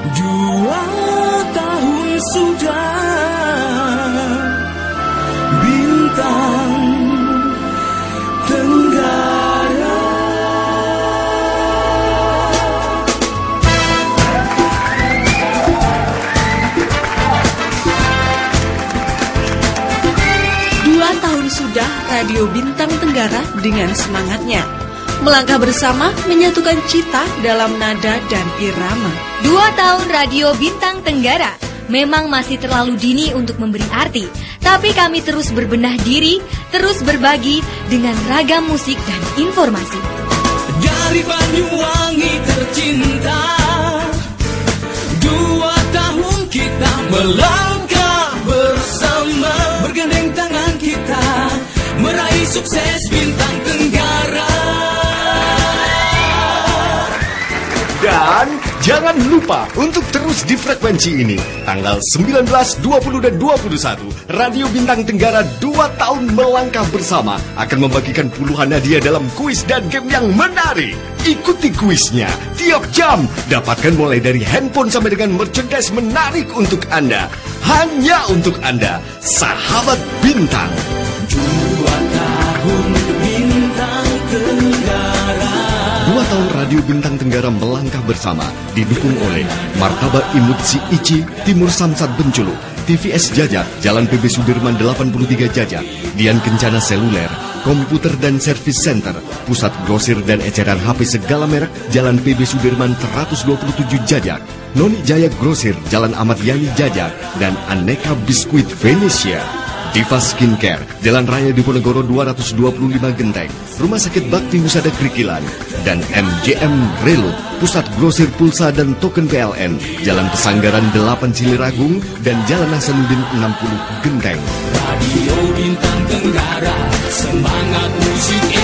Dua tahun sudah Bintang Tenggara Dua tahun sudah Radio Bintang Tenggara dengan semangatnya. Melangkah bersama menyatukan cita dalam nada dan irama. Dua tahun Radio Bintang Tenggara memang masih terlalu dini untuk memberi arti, tapi kami terus berbenah diri, terus berbagi dengan ragam musik dan informasi. Dari Banyuwangi tercinta Dua tahun kita melangkah bersama Bergandeng tangan kita Meraih sukses bintang tenggara Dan jangan lupa untuk terus di frekuensi ini. Tanggal 19, 20, dan 21, Radio Bintang Tenggara 2 tahun melangkah bersama akan membagikan puluhan hadiah dalam kuis dan game yang menarik. Ikuti kuisnya tiap jam. Dapatkan mulai dari handphone sampai dengan merchandise menarik untuk Anda. Hanya untuk Anda, sahabat bintang. Dua tahun bintang tenggara tahun Radio Bintang Tenggara melangkah bersama didukung oleh Martaba Imut Si Ici, Timur Samsat Benculu, TVS Jajak, Jalan PB Sudirman 83 Jajak, Dian Kencana Seluler, Komputer dan Service Center, Pusat Grosir dan Eceran HP segala merek, Jalan PB Sudirman 127 Jajak, Noni Jaya Grosir, Jalan Ahmad Yani Jajak, dan Aneka Biskuit Venesia. Diva Skincare, Jalan Raya Diponegoro 225 Genteng, Rumah Sakit Bakti Husada Krikilan, dan MJM Relo, Pusat Grosir Pulsa dan Token PLN, Jalan Pesanggaran 8 Ciliragung, dan Jalan Hasanuddin 60 Genteng. Radio Bintang Tenggara Semangat musik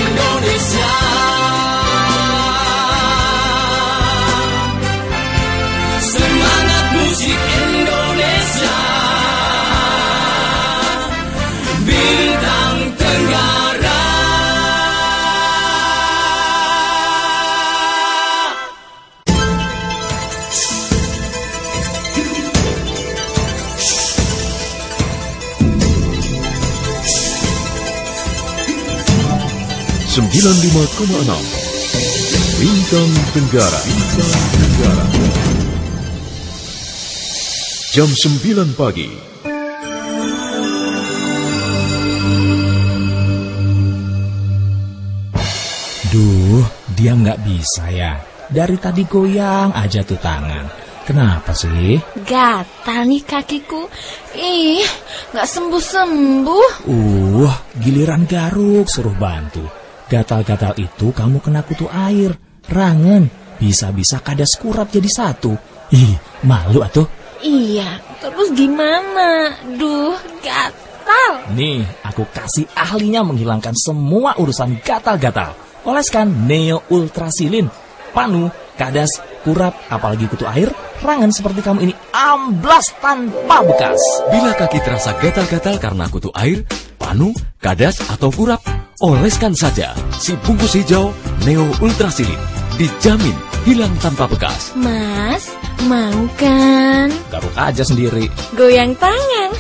95,6 Bintang Tenggara Bintang Jam 9 pagi Duh, dia nggak bisa ya. Dari tadi goyang aja tuh tangan. Kenapa sih? Gatal nih kakiku. Ih, nggak sembuh-sembuh. Uh, giliran garuk suruh bantu Gatal-gatal itu kamu kena kutu air, rangen, bisa-bisa kadas kurap jadi satu. Ih, malu atuh. Iya, terus gimana? Duh, gatal. Nih, aku kasih ahlinya menghilangkan semua urusan gatal-gatal. Oleskan Neo Ultrasilin. Panu, kadas, kurap, apalagi kutu air, rangan seperti kamu ini amblas tanpa bekas. Bila kaki terasa gatal-gatal karena kutu air, panu, kadas, atau kurap, oleskan saja si bungkus hijau Neo Ultrasilin. Dijamin hilang tanpa bekas. Mas, mau kan? Garuk aja sendiri. Goyang tangan.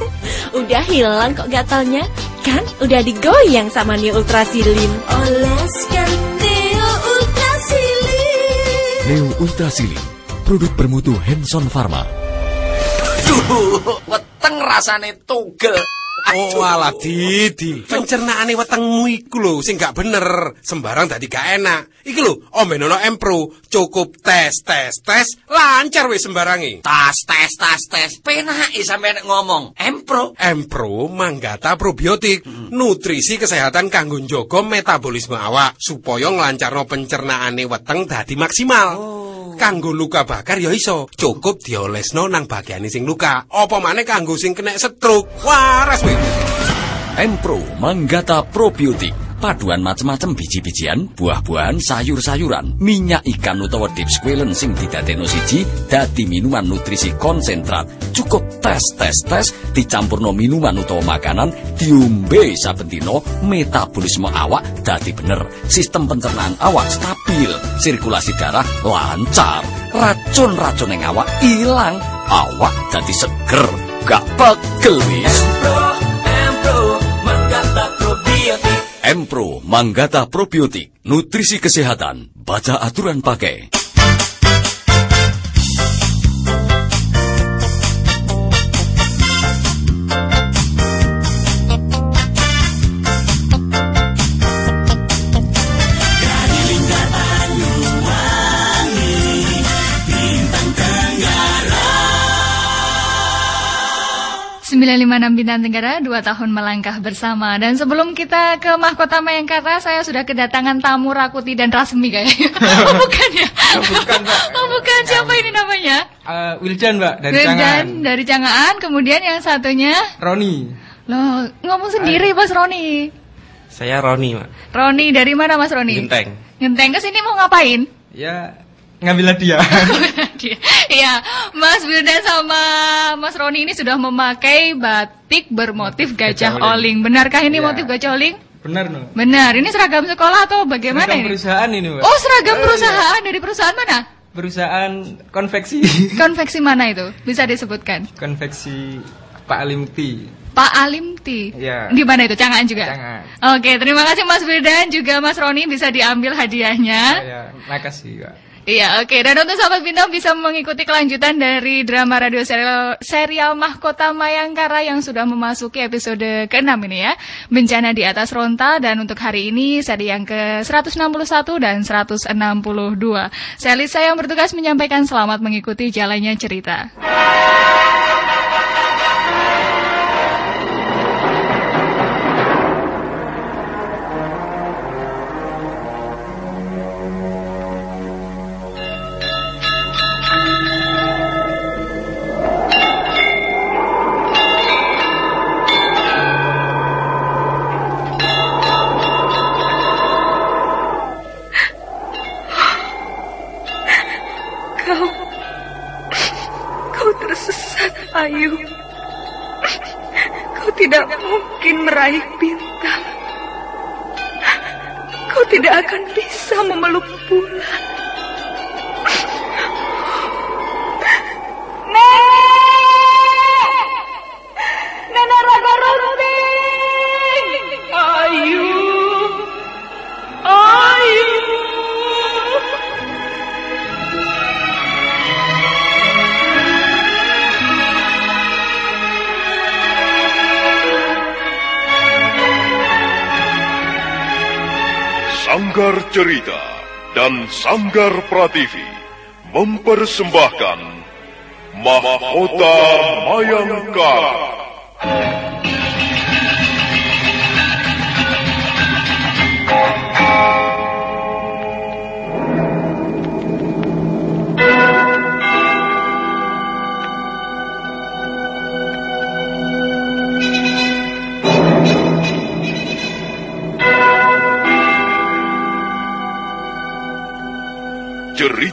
udah hilang kok gatalnya. Kan udah digoyang sama Neo Ultrasilin. Oleskan Neo Ultrasilin. Neo Ultrasilin, produk bermutu Hanson Pharma. Duh, weteng rasane tugel. Oh alah Didi, pencernaane wetengmu iku lho sing gak bener, sembarang dadi gak enak. Iki lho, ombenono Empro, cukup tes tes tes lancar wis sembarangi. Tas tes tas tes, penake sampeyan ngomong. Empro. Empro manggata probiotik, nutrisi kesehatan kanggo njaga metabolisme awak supaya nglancarno pencernaane weteng dadi maksimal. Kanggo luka bakar ya iso, cukup diolesno nang bagiane sing luka. Apa maneh kanggo sing kena stroke. Waras wis. Empro Manggata Probiotik paduan macem-macem biji-bijian, buah-buahan, sayur-sayuran, minyak ikan utawa deep squalen sing didadekno siji dadi minuman nutrisi konsentrat. Cukup tes tes tes dicampurno minuman utawa makanan diombe saben dina metabolisme awak dadi bener. Sistem pencernaan awak stabil, sirkulasi darah lancar, racun-racun yang awak ilang, awak dadi seger, gak pegel wis. Empro Manggata Probiotik, nutrisi kesehatan, baca aturan pakai. 956 Bintang Tenggara, dua tahun melangkah bersama. Dan sebelum kita ke Mahkota Mayangkara, saya sudah kedatangan tamu Rakuti dan Rasmi kayaknya. oh, bukan ya? bukan, Mbak. Oh, bukan. Siapa ini namanya? Eh, Wildan, Mbak, dari Wildan Cangan. dari Cangaan. Kemudian yang satunya, Roni. loh ngomong sendiri Mas Roni. Saya Roni, Mbak. Roni dari mana Mas Roni? Genteng. Genteng ke sini mau ngapain? Ya, ngambil hadiah. Iya, Mas Wildan sama Mas Roni ini sudah memakai batik bermotif gajah Gajah oling. oling. Benarkah ini Iya. motif gajah oling? Benar, no. Benar. Ini seragam sekolah atau bagaimana Seragam ini? perusahaan ini, Mbak. Oh, seragam perusahaan dari perusahaan mana? Perusahaan konveksi. Konveksi mana itu? Bisa disebutkan? konveksi Pak Alimti. Pak Alimti. Iya. Di mana itu? Cangaan juga. Cangaan. Oke, terima kasih Mas Wildan juga Mas Roni bisa diambil hadiahnya. Ya, makasih, Mbak. Iya, oke. Dan untuk sahabat bintang bisa mengikuti kelanjutan dari drama radio serial, serial Mahkota Mayangkara yang sudah memasuki episode ke-6 ini ya. Bencana di atas Ronta dan untuk hari ini seri yang ke-161 dan 162. Saya Lisa yang bertugas menyampaikan selamat mengikuti jalannya cerita. Dan Sanggar Prativi mempersembahkan Mahkota Mayangkara.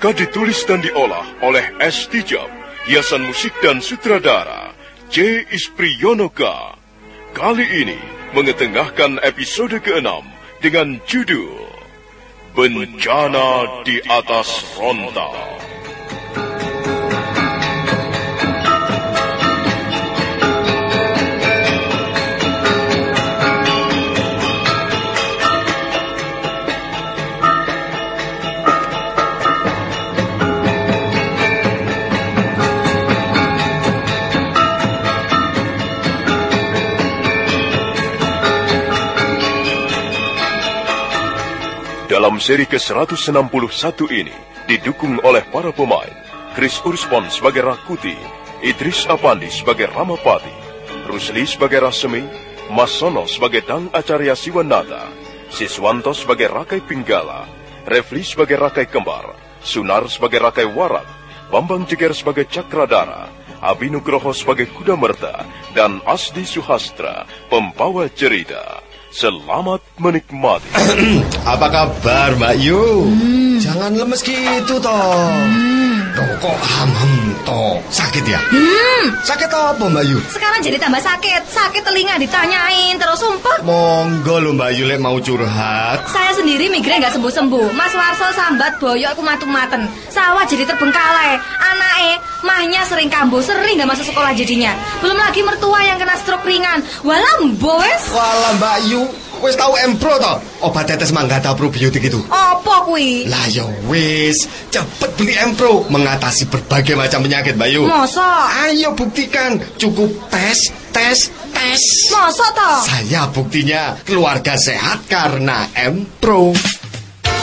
Naskah ditulis dan diolah oleh S. Tijab, hiasan musik dan sutradara C. Ispriyonoka. Kali ini mengetengahkan episode ke-6 dengan judul Bencana di atas Rontal. Dalam seri ke-161 ini didukung oleh para pemain Chris Urspon sebagai Rakuti, Idris Apandi sebagai Ramapati, Rusli sebagai Rasemi, Mas Sono sebagai Dang Acarya Siwanata, Siswanto sebagai Rakai Pinggala, Refli sebagai Rakai Kembar, Sunar sebagai Rakai Warat, Bambang Jeger sebagai Cakradara, Abi Nugroho sebagai Kuda Merta, dan Asdi Suhastra, pembawa cerita. Selamat menikmati. Apa kabar Mbak Yu? Jangan lemes gitu toh. Toh kok ham-ham toh. Sakit ya? Hmm, Sakit apa Mbak Yu? sekarang jadi tambah sakit. Sakit telinga ditanyain terus sumpah. Monggo lo Mbak Yu lek mau curhat. Saya sendiri migrain nggak sembuh-sembuh. Mas Warso sambat boyo aku matung-maten. Sawah jadi terbengkalai. Anake, mahnya sering kambuh, sering nggak masuk sekolah jadinya. Belum lagi mertua yang kena stroke ringan. Walam, boes. Walah Mbak Yu, wis tahu Empro toh? Obat tetes manggata probiotik itu. Apa kui? Lah ya wis, cepet beli Empro mengatasi berbagai macam penyakit Mbak Yu. Masa? Ayo buktikan, cukup tes, tes, tes. Masa toh? Saya buktinya keluarga sehat karena Empro.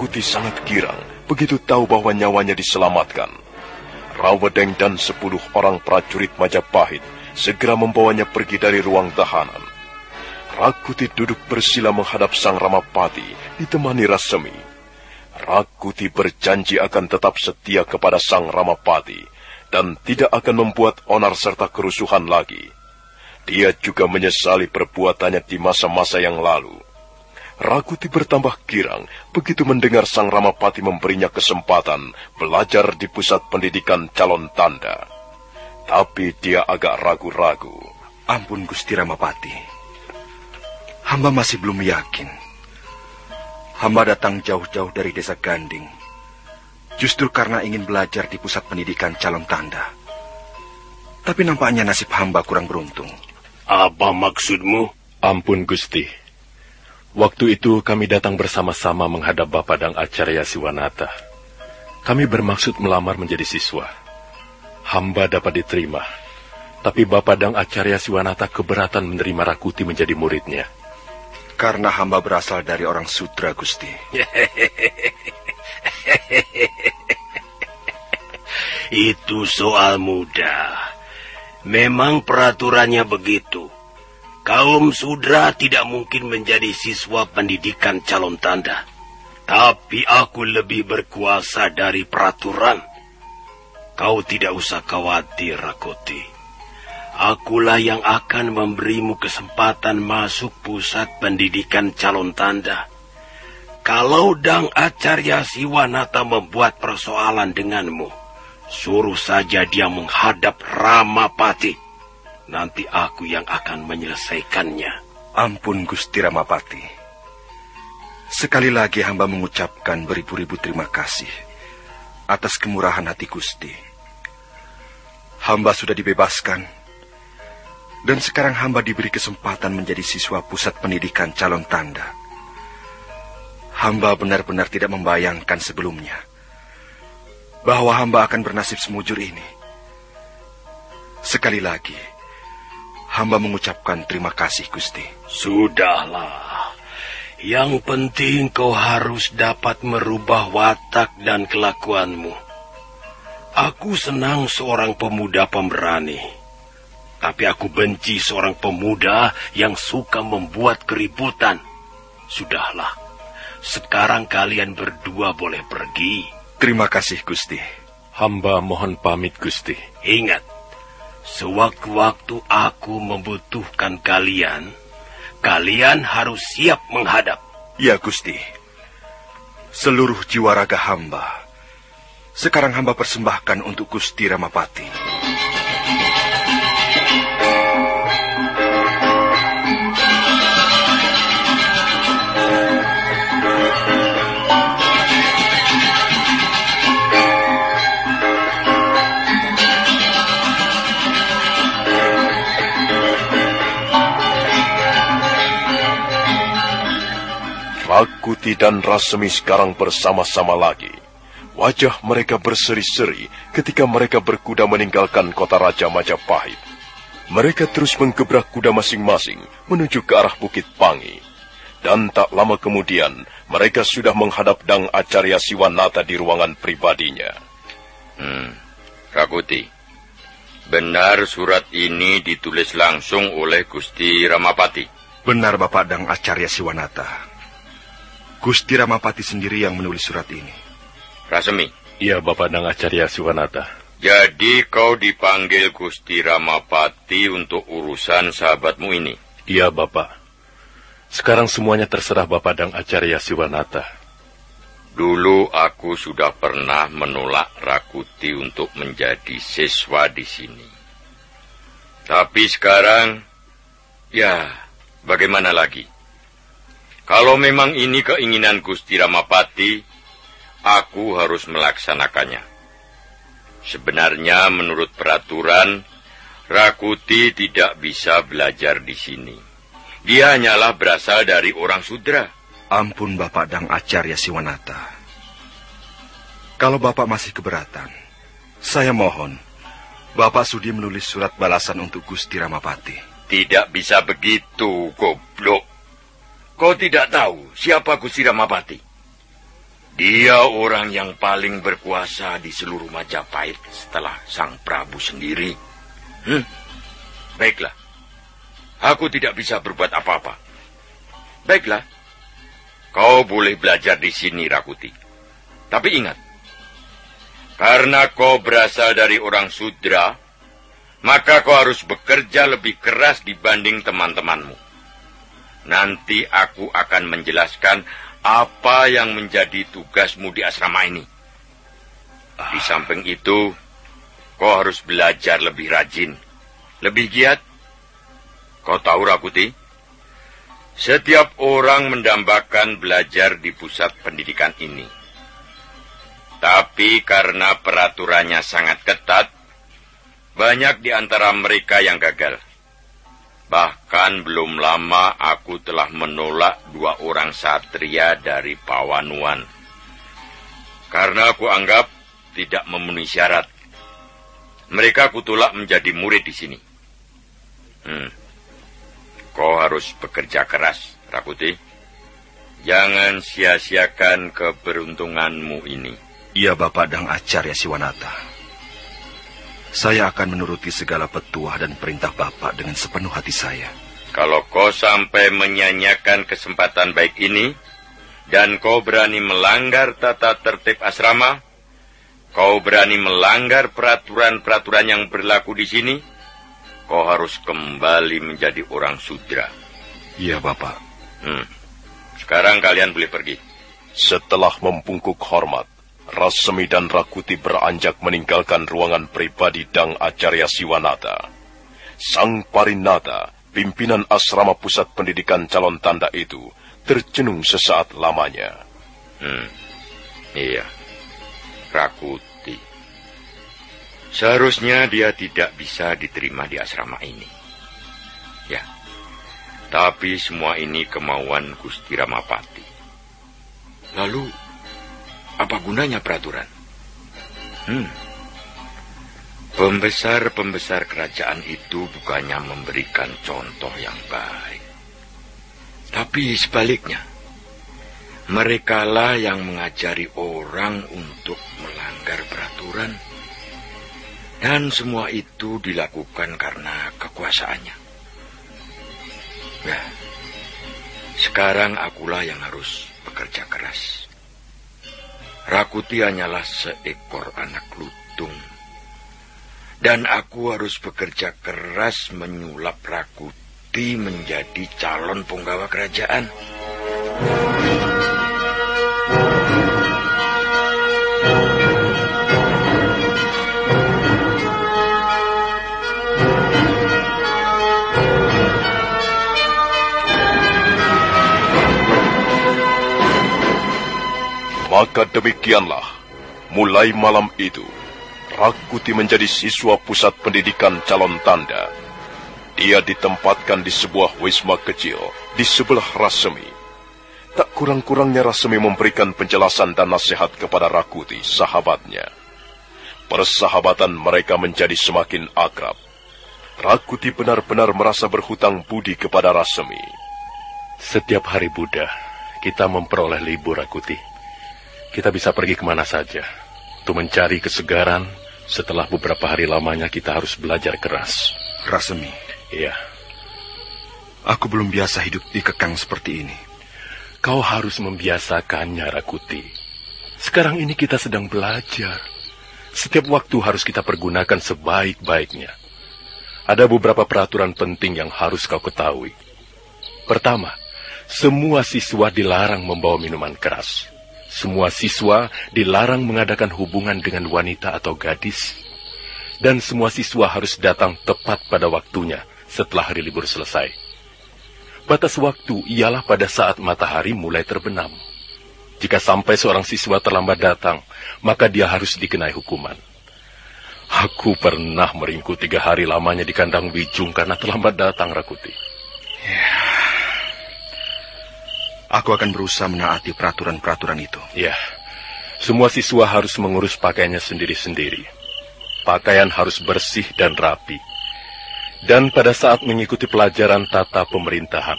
Rakuti sangat girang begitu tahu bahwa nyawanya diselamatkan. Rawedeng dan sepuluh orang prajurit Majapahit segera membawanya pergi dari ruang tahanan. Rakuti duduk bersila menghadap Sang Ramapati ditemani Rasemi. Rakuti berjanji akan tetap setia kepada Sang Ramapati dan tidak akan membuat onar serta kerusuhan lagi. Dia juga menyesali perbuatannya di masa-masa yang lalu. Rakuti bertambah girang begitu mendengar Sang Ramapati memberinya kesempatan belajar di pusat pendidikan calon tanda. Tapi dia agak ragu-ragu. Ampun Gusti Ramapati. Hamba masih belum yakin. Hamba datang jauh-jauh dari desa Ganding. Justru karena ingin belajar di pusat pendidikan calon tanda. Tapi nampaknya nasib hamba kurang beruntung. Apa maksudmu? Ampun Gusti. Waktu itu kami datang bersama-sama menghadap Bapak Dang Acarya Siwanata. Kami bermaksud melamar menjadi siswa. Hamba dapat diterima. Tapi Bapak Dang Acarya Siwanata keberatan menerima Rakuti menjadi muridnya. Karena hamba berasal dari orang sutra, Gusti. Itu soal mudah. Memang peraturannya begitu. Kaum sudra tidak mungkin menjadi siswa pendidikan calon tanda. Tapi aku lebih berkuasa dari peraturan. Kau tidak usah khawatir, Rakoti. Akulah yang akan memberimu kesempatan masuk pusat pendidikan calon tanda. Kalau Dang Acarya Siwanata membuat persoalan denganmu, suruh saja dia menghadap Ramapati. Nanti aku yang akan menyelesaikannya. Ampun Gusti Ramapati. Sekali lagi hamba mengucapkan beribu-ribu terima kasih atas kemurahan hati Gusti. Hamba sudah dibebaskan dan sekarang hamba diberi kesempatan menjadi siswa pusat pendidikan calon tanda. Hamba benar-benar tidak membayangkan sebelumnya bahwa hamba akan bernasib semujur ini. Sekali lagi, Hamba mengucapkan terima kasih, Gusti. Sudahlah. Yang penting kau harus dapat merubah watak dan kelakuanmu. Aku senang seorang pemuda pemberani. Tapi aku benci seorang pemuda yang suka membuat keributan. Sudahlah. Sekarang kalian berdua boleh pergi. Terima kasih, Gusti. Hamba mohon pamit, Gusti. Ingat, sewaktu-waktu aku membutuhkan kalian, kalian harus siap menghadap. Ya, Gusti. Seluruh jiwa raga hamba, sekarang hamba persembahkan untuk Gusti Ramapati. Rakuti dan Rasemi sekarang bersama-sama lagi. Wajah mereka berseri-seri ketika mereka berkuda meninggalkan kota Raja Majapahit. Mereka terus menggebrak kuda masing-masing menuju ke arah Bukit Pangi. Dan tak lama kemudian, mereka sudah menghadap Dang Acarya Siwanata di ruangan pribadinya. Hmm, Rakuti, benar surat ini ditulis langsung oleh Gusti Ramapati. Benar Bapak Dang Acarya Siwanata. Gusti Ramapati sendiri yang menulis surat ini. Rasemi. Iya, Bapak Dang Acarya Siwanata. Jadi kau dipanggil Gusti Ramapati untuk urusan sahabatmu ini? Iya, Bapak. Sekarang semuanya terserah Bapak Dang Acarya Siwanata. Dulu aku sudah pernah menolak Rakuti untuk menjadi siswa di sini. Tapi sekarang, ya, bagaimana lagi? Kalau memang ini keinginan Gusti Ramapati, aku harus melaksanakannya. Sebenarnya menurut peraturan, Rakuti tidak bisa belajar di sini. Dia hanyalah berasal dari orang sudra. Ampun Bapak Dang Acarya Siwanata. Kalau Bapak masih keberatan, saya mohon, Bapak sudi menulis surat balasan untuk Gusti Ramapati. Tidak bisa begitu, goblok. Kau tidak tahu siapa Gusti Ramapati? Dia orang yang paling berkuasa di seluruh Majapahit setelah Sang Prabu sendiri. Hmm? Baiklah. Aku tidak bisa berbuat apa-apa. Baiklah. Kau boleh belajar di sini, Rakuti. Tapi ingat, karena kau berasal dari orang sudra, maka kau harus bekerja lebih keras dibanding teman-temanmu. Nanti aku akan menjelaskan apa yang menjadi tugasmu di asrama ini. Di samping itu, kau harus belajar lebih rajin, lebih giat. Kau tahu, Rakuti? Setiap orang mendambakan belajar di pusat pendidikan ini. Tapi karena peraturannya sangat ketat, banyak di antara mereka yang gagal. Bahkan belum lama aku telah menolak dua orang satria dari Pawanuan. Karena aku anggap tidak memenuhi syarat. Mereka kutolak menjadi murid di sini. Hmm. Kau harus bekerja keras, Rakuti. Jangan sia-siakan keberuntunganmu ini. Iya, Bapak Dang Acarya Siwanata. Saya akan menuruti segala petuah dan perintah Bapak dengan sepenuh hati saya. Kalau kau sampai menyanyiakan kesempatan baik ini, dan kau berani melanggar tata tertib asrama, kau berani melanggar peraturan-peraturan yang berlaku di sini, kau harus kembali menjadi orang sudra. Iya, Bapak. Hmm. Sekarang kalian boleh pergi. Setelah membungkuk hormat, Rasemi dan Rakuti beranjak meninggalkan ruangan pribadi Dang Acarya Siwanata. Sang Parinata, pimpinan asrama pusat pendidikan calon tanda itu, tercenung sesaat lamanya. Hmm, iya, Rakuti. Seharusnya dia tidak bisa diterima di asrama ini. Ya, tapi semua ini kemauan Gusti Ramapati. Lalu, apa gunanya peraturan? Hmm. Pembesar-pembesar kerajaan itu bukannya memberikan contoh yang baik. Tapi sebaliknya, merekalah yang mengajari orang untuk melanggar peraturan. Dan semua itu dilakukan karena kekuasaannya. Nah, sekarang akulah yang harus bekerja keras. Rakuti hanyalah seekor anak lutung. Dan aku harus bekerja keras menyulap Rakuti menjadi calon penggawa kerajaan. Maka demikianlah, mulai malam itu, Rakuti menjadi siswa pusat pendidikan calon tanda. Dia ditempatkan di sebuah wisma kecil di sebelah Rasemi. Tak kurang-kurangnya Rasemi memberikan penjelasan dan nasihat kepada Rakuti, sahabatnya. Persahabatan mereka menjadi semakin akrab. Rakuti benar-benar merasa berhutang budi kepada Rasemi. Setiap hari Buddha, kita memperoleh libur Rakuti. Kita bisa pergi ke mana saja untuk mencari kesegaran. Setelah beberapa hari lamanya kita harus belajar keras. Rasemi. Iya. Aku belum biasa hidup di kekang seperti ini. Kau harus membiasakannya, Rakuti. Sekarang ini kita sedang belajar. Setiap waktu harus kita pergunakan sebaik-baiknya. Ada beberapa peraturan penting yang harus kau ketahui. Pertama, semua siswa dilarang membawa minuman keras. Semua siswa dilarang mengadakan hubungan dengan wanita atau gadis. Dan semua siswa harus datang tepat pada waktunya setelah hari libur selesai. Batas waktu ialah pada saat matahari mulai terbenam. Jika sampai seorang siswa terlambat datang, maka dia harus dikenai hukuman. Aku pernah meringku tiga hari lamanya di kandang Wijung karena terlambat datang, Rakuti. Aku akan berusaha menaati peraturan-peraturan itu. Ya, semua siswa harus mengurus pakaiannya sendiri-sendiri. Pakaian harus bersih dan rapi. Dan pada saat mengikuti pelajaran tata pemerintahan,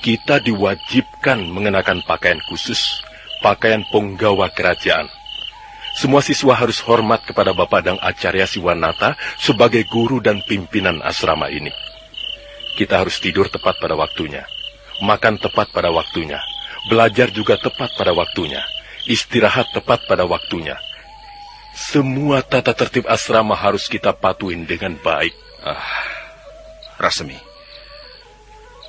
kita diwajibkan mengenakan pakaian khusus, pakaian penggawa kerajaan. Semua siswa harus hormat kepada Bapak Dang Acarya Siwanata sebagai guru dan pimpinan asrama ini. Kita harus tidur tepat pada waktunya, makan tepat pada waktunya, belajar juga tepat pada waktunya, istirahat tepat pada waktunya. Semua tata tertib asrama harus kita patuhin dengan baik. Ah, Rasemi,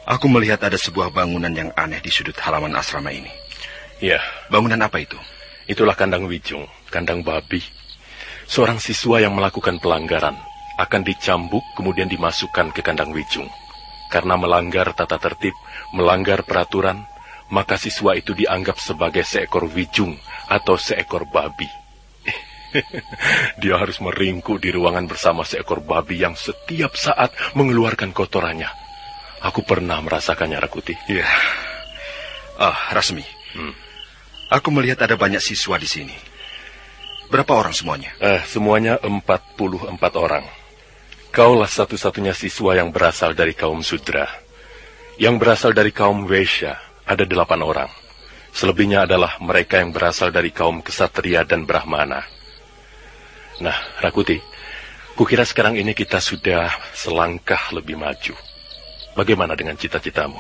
aku melihat ada sebuah bangunan yang aneh di sudut halaman asrama ini. Ya. Bangunan apa itu? Itulah kandang Wijung, kandang babi. Seorang siswa yang melakukan pelanggaran akan dicambuk kemudian dimasukkan ke kandang Wijung. Karena melanggar tata tertib, melanggar peraturan, maka siswa itu dianggap sebagai seekor wijung atau seekor babi. Dia harus meringkuk di ruangan bersama seekor babi yang setiap saat mengeluarkan kotorannya. Aku pernah merasakannya, Rakuti. Iya. Ah, Rasmi. Hmm. Aku melihat ada banyak siswa di sini. Berapa orang semuanya? Eh, semuanya 44 orang. Kaulah satu-satunya siswa yang berasal dari kaum Sudra. Yang berasal dari kaum Wesya ada delapan orang. Selebihnya adalah mereka yang berasal dari kaum Kesatria dan Brahmana. Nah, Rakuti, kukira sekarang ini kita sudah selangkah lebih maju. Bagaimana dengan cita-citamu?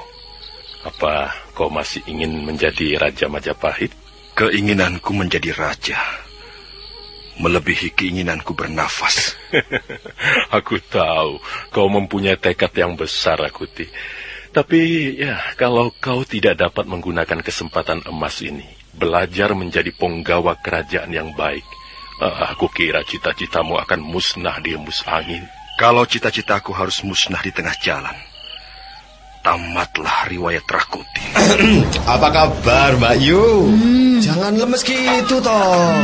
Apa kau masih ingin menjadi Raja Majapahit? Keinginanku menjadi raja melebihi keinginanku bernafas. Aku tahu kau mempunyai tekad yang besar, Rakuti. Tapi ya, kalau kau tidak dapat menggunakan kesempatan emas ini, belajar menjadi penggawa kerajaan yang baik, ah, aku kira cita-citamu akan musnah di embus angin. Kalau cita-citaku harus musnah di tengah jalan, tamatlah riwayat Rakuti. Apa kabar, Mbak Yu? Jangan lemes gitu, toh.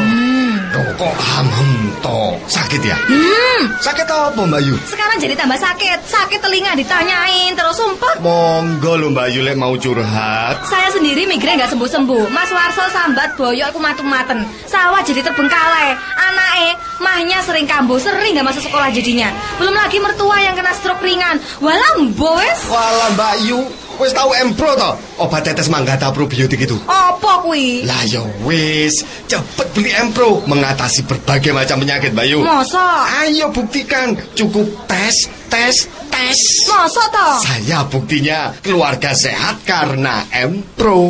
Loh, kok ham-ham, toh? Sakit ya? Hmm, Sakit apa Mbak Yu? sekarang jadi tambah sakit. Sakit telinga ditanyain terus sumpah. Monggo lho Mbak Yu lek mau curhat. Saya sendiri migrain nggak sembuh-sembuh. Mas Warso sambat boyok aku matung-maten. Sawah jadi terbengkalai. Anake, mahnya sering kambuh, sering nggak masuk sekolah jadinya. Belum lagi mertua yang kena stroke ringan. Walah, boes. Walah Mbak Yu, wis tahu Empro to? Obat tetes manggata probiotik itu. Apa kuwi? Lah ya wis, cepet beli Empro mengatasi berbagai macam penyakit Mbak Yu. Masa? Ayo buktikan, cukup tes, tes, tes. Masa toh? Saya buktinya keluarga sehat karena Empro.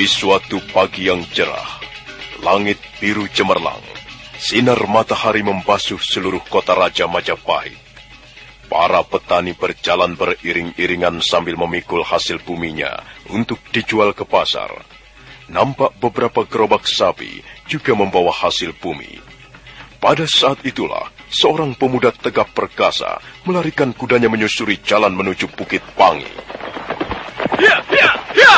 Di suatu pagi yang cerah, langit biru cemerlang, sinar matahari membasuh seluruh kota Raja Majapahit. Para petani berjalan beriring-iringan sambil memikul hasil buminya untuk dijual ke pasar. Nampak beberapa gerobak sapi juga membawa hasil bumi. Pada saat itulah, seorang pemuda tegap perkasa melarikan kudanya menyusuri jalan menuju Bukit Pangi. Ya, ya, ya!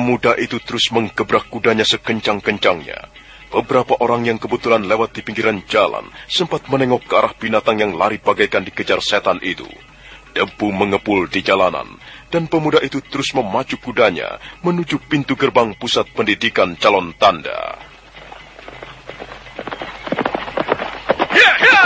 Pemuda itu terus menggebrak kudanya sekencang-kencangnya. Beberapa orang yang kebetulan lewat di pinggiran jalan sempat menengok ke arah binatang yang lari bagaikan dikejar setan itu. Debu mengepul di jalanan, dan pemuda itu terus memacu kudanya menuju pintu gerbang pusat pendidikan calon tanda. Ya, ya,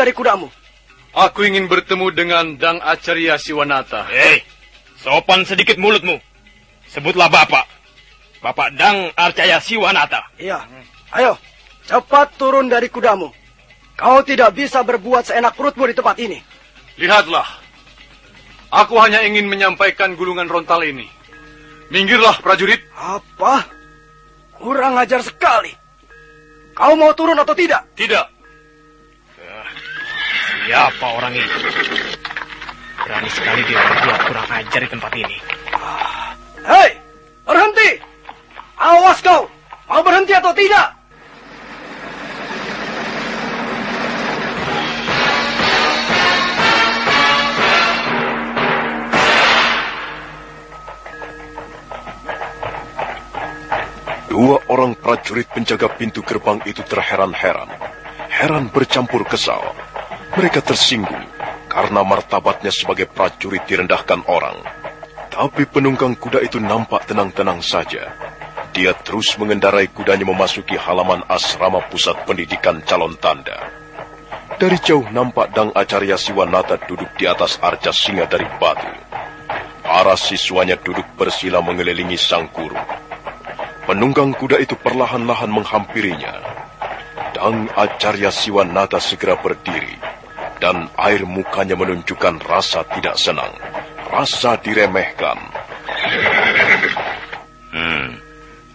dari kudamu. Aku ingin bertemu dengan Dang Acarya Siwanata. Hei, sopan sedikit mulutmu. Sebutlah Bapak. Bapak Dang Arcaya Siwanata. Iya, ayo, cepat turun dari kudamu. Kau tidak bisa berbuat seenak perutmu di tempat ini. Lihatlah. Aku hanya ingin menyampaikan gulungan rontal ini. Minggirlah, prajurit. Apa? Kurang ajar sekali. Kau mau turun atau tidak? Tidak. Siapa orang itu? Berani sekali dia berbuat kurang ajar di tempat ini. Hei, berhenti! Awas kau, mau berhenti atau tidak? Dua orang prajurit penjaga pintu gerbang itu terheran-heran. Heran bercampur kesal. Mereka tersinggung karena martabatnya sebagai prajurit direndahkan orang. Tapi penunggang kuda itu nampak tenang-tenang saja. Dia terus mengendarai kudanya memasuki halaman asrama pusat pendidikan calon tanda. Dari jauh nampak Dang Acarya Siwanata duduk di atas arca singa dari batu. Para siswanya duduk bersila mengelilingi sang guru. Penunggang kuda itu perlahan-lahan menghampirinya. Dang Acarya Siwanata segera berdiri, dan air mukanya menunjukkan rasa tidak senang, rasa diremehkan. Hmm,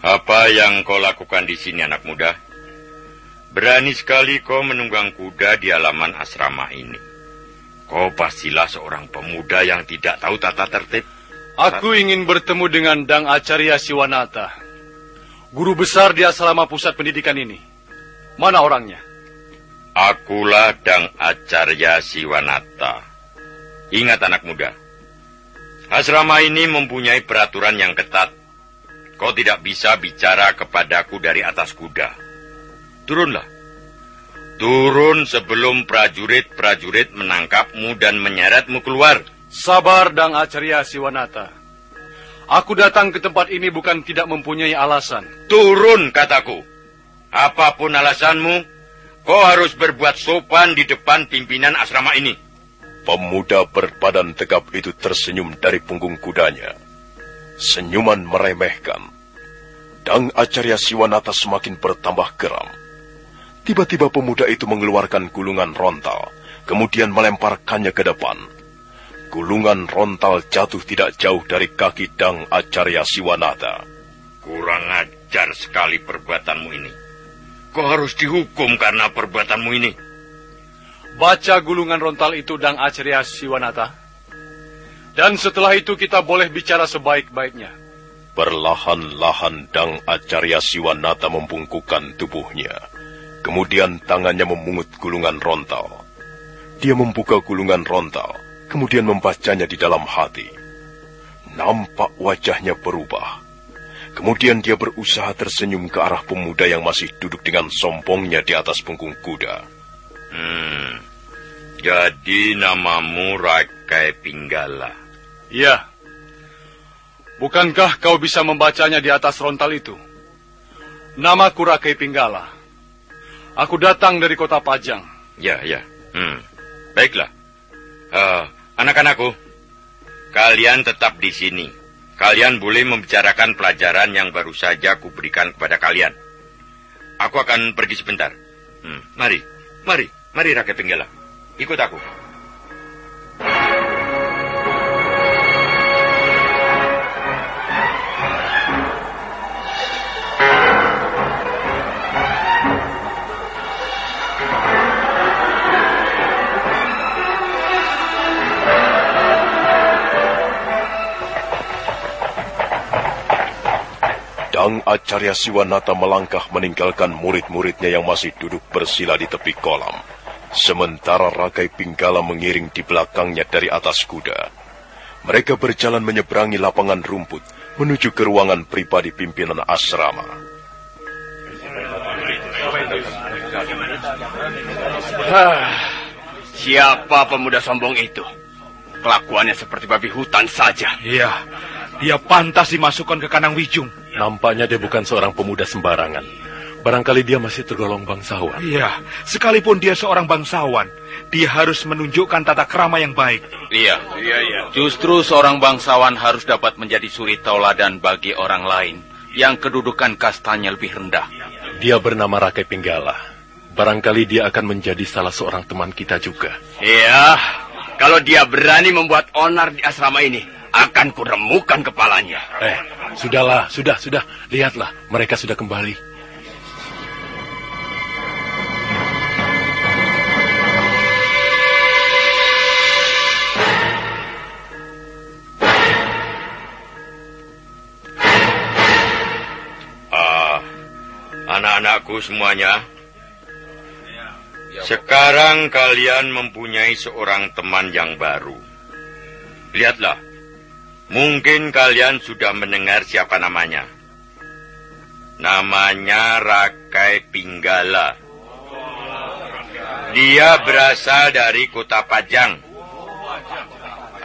apa yang kau lakukan di sini anak muda? Berani sekali kau menunggang kuda di halaman asrama ini. Kau pastilah seorang pemuda yang tidak tahu tata tertib. Aku ingin bertemu dengan Dang Acarya Siwanata. Guru besar di asrama pusat pendidikan ini. Mana orangnya? Akulah Dang Acarya Siwanata. Ingat anak muda, asrama ini mempunyai peraturan yang ketat. Kau tidak bisa bicara kepadaku dari atas kuda. turunlah. Turun sebelum prajurit-prajurit menangkapmu dan menyeretmu keluar. Sabar, Dang Acarya Siwanata. Aku datang ke tempat ini bukan tidak mempunyai alasan. Turun, kataku. Apa pun alasanmu, kau harus berbuat sopan di depan pimpinan asrama ini. Pemuda berbadan tegap itu tersenyum dari punggung kudanya. Senyuman meremehkan. Dang Acarya Siwanata semakin bertambah geram. Tiba-tiba pemuda itu mengeluarkan gulungan rontal, kemudian melemparkannya ke depan. Gulungan rontal jatuh tidak jauh dari kaki Dang Acarya Siwanata. Kurang ajar sekali perbuatanmu ini. Kau harus dihukum karena perbuatanmu ini. Baca gulungan rontal itu Dang Acarya Siwanata. Dan setelah itu kita boleh bicara sebaik-baiknya. Perlahan-lahan Dang Acarya Siwanata membungkukkan tubuhnya. Kemudian tangannya memungut gulungan rontal. Dia membuka gulungan rontal, kemudian membacanya di dalam hati. Nampak wajahnya berubah. Kemudian dia berusaha tersenyum ke arah pemuda yang masih duduk dengan sombongnya di atas punggung kuda. Hmm, jadi namamu Rakai Pinggala. Iya. Bukankah kau bisa membacanya di atas rontal itu? Namaku Rakai Pinggala. Aku datang dari kota Pajang. Ya, ya. Hmm. Baiklah. Uh, anak-anakku, kalian tetap di sini. Kalian boleh membicarakan pelajaran yang baru saja kuberikan kepada kalian. Aku akan pergi sebentar. Hmm. Mari, mari, mari rakyat Penggala. Ikut aku. Dang Acarya Siwanata melangkah meninggalkan murid-muridnya yang masih duduk bersila di tepi kolam. Sementara Rakai Pinggala mengiring di belakangnya dari atas kuda. Mereka berjalan menyeberangi lapangan rumput menuju ke ruangan pribadi pimpinan asrama. Hah, siapa pemuda sombong itu? Kelakuannya seperti babi hutan saja. Iya, dia pantas dimasukkan ke kandang wijung. Nampaknya dia bukan seorang pemuda sembarangan. Barangkali dia masih tergolong bangsawan. Iya, sekalipun dia seorang bangsawan, dia harus menunjukkan tata krama yang baik. Iya, iya, iya. Justru seorang bangsawan harus dapat menjadi suri tauladan bagi orang lain yang kedudukan kastanya lebih rendah. Dia bernama Rakai Pinggala. Barangkali dia akan menjadi salah seorang teman kita juga. Iya, kalau dia berani membuat onar di asrama ini, akan kuremukan kepalanya. Eh, sudahlah, sudah, sudah. Lihatlah, mereka sudah kembali. Ah, anak-anakku semuanya. Sekarang kalian mempunyai seorang teman yang baru. Lihatlah, Mungkin kalian sudah mendengar siapa namanya. Namanya Rakai Pinggala. Dia berasal dari kota Pajang.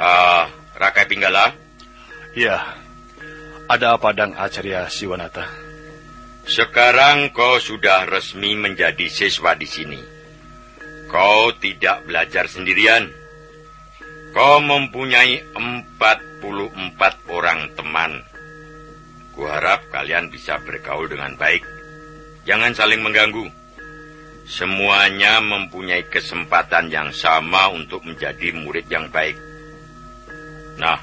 Uh, Rakai Pinggala? Ya, ada apa Dang Acarya Siwanata? Sekarang kau sudah resmi menjadi siswa di sini. Kau tidak belajar sendirian. Kau mempunyai 44 orang teman. Kuharap kalian bisa bergaul dengan baik. Jangan saling mengganggu. Semuanya mempunyai kesempatan yang sama untuk menjadi murid yang baik. Nah,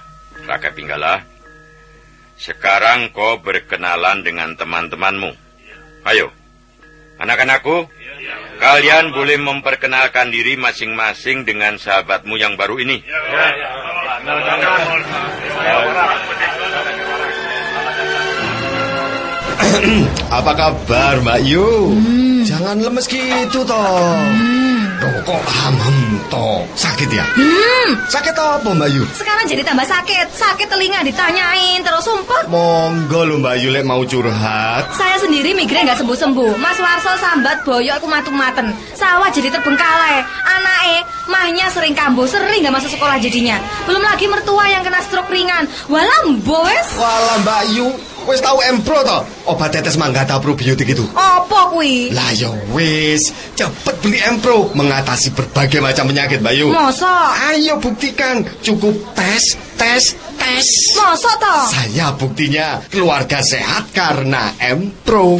Raka Pinggala, sekarang kau berkenalan dengan teman-temanmu. Ayo, anak-anakku, Kalian boleh memperkenalkan diri masing-masing dengan sahabatmu yang baru ini. Apa kabar Mbak Yu? Hmm. Jangan lemes gitu toh. Hmm. Tuh, kok hamam toh? Sakit ya? Hmm, Sakit apa Mbak Yu? sekarang jadi tambah sakit. Sakit telinga ditanyain terus sumpah. Monggo lho Mbak Yu lek mau curhat. Saya sendiri migrain nggak sembuh-sembuh. Mas Warso sambat boyo aku matu-maten. Sawah jadi terbengkalai. Anake, mahnya sering kambuh, sering nggak masuk sekolah jadinya. Belum lagi mertua yang kena stroke ringan. Walah, boes. Walah Mbak Yu, wis tahu Empro toh? Obat tetes manggata probiotik itu. Apa kuwi? Lah ya wis, cepet beli Empro mengatasi berbagai macam penyakit Bayu. Masa? Ayo buktikan, cukup tes, tes, tes. Masa toh? Saya buktinya keluarga sehat karena Empro.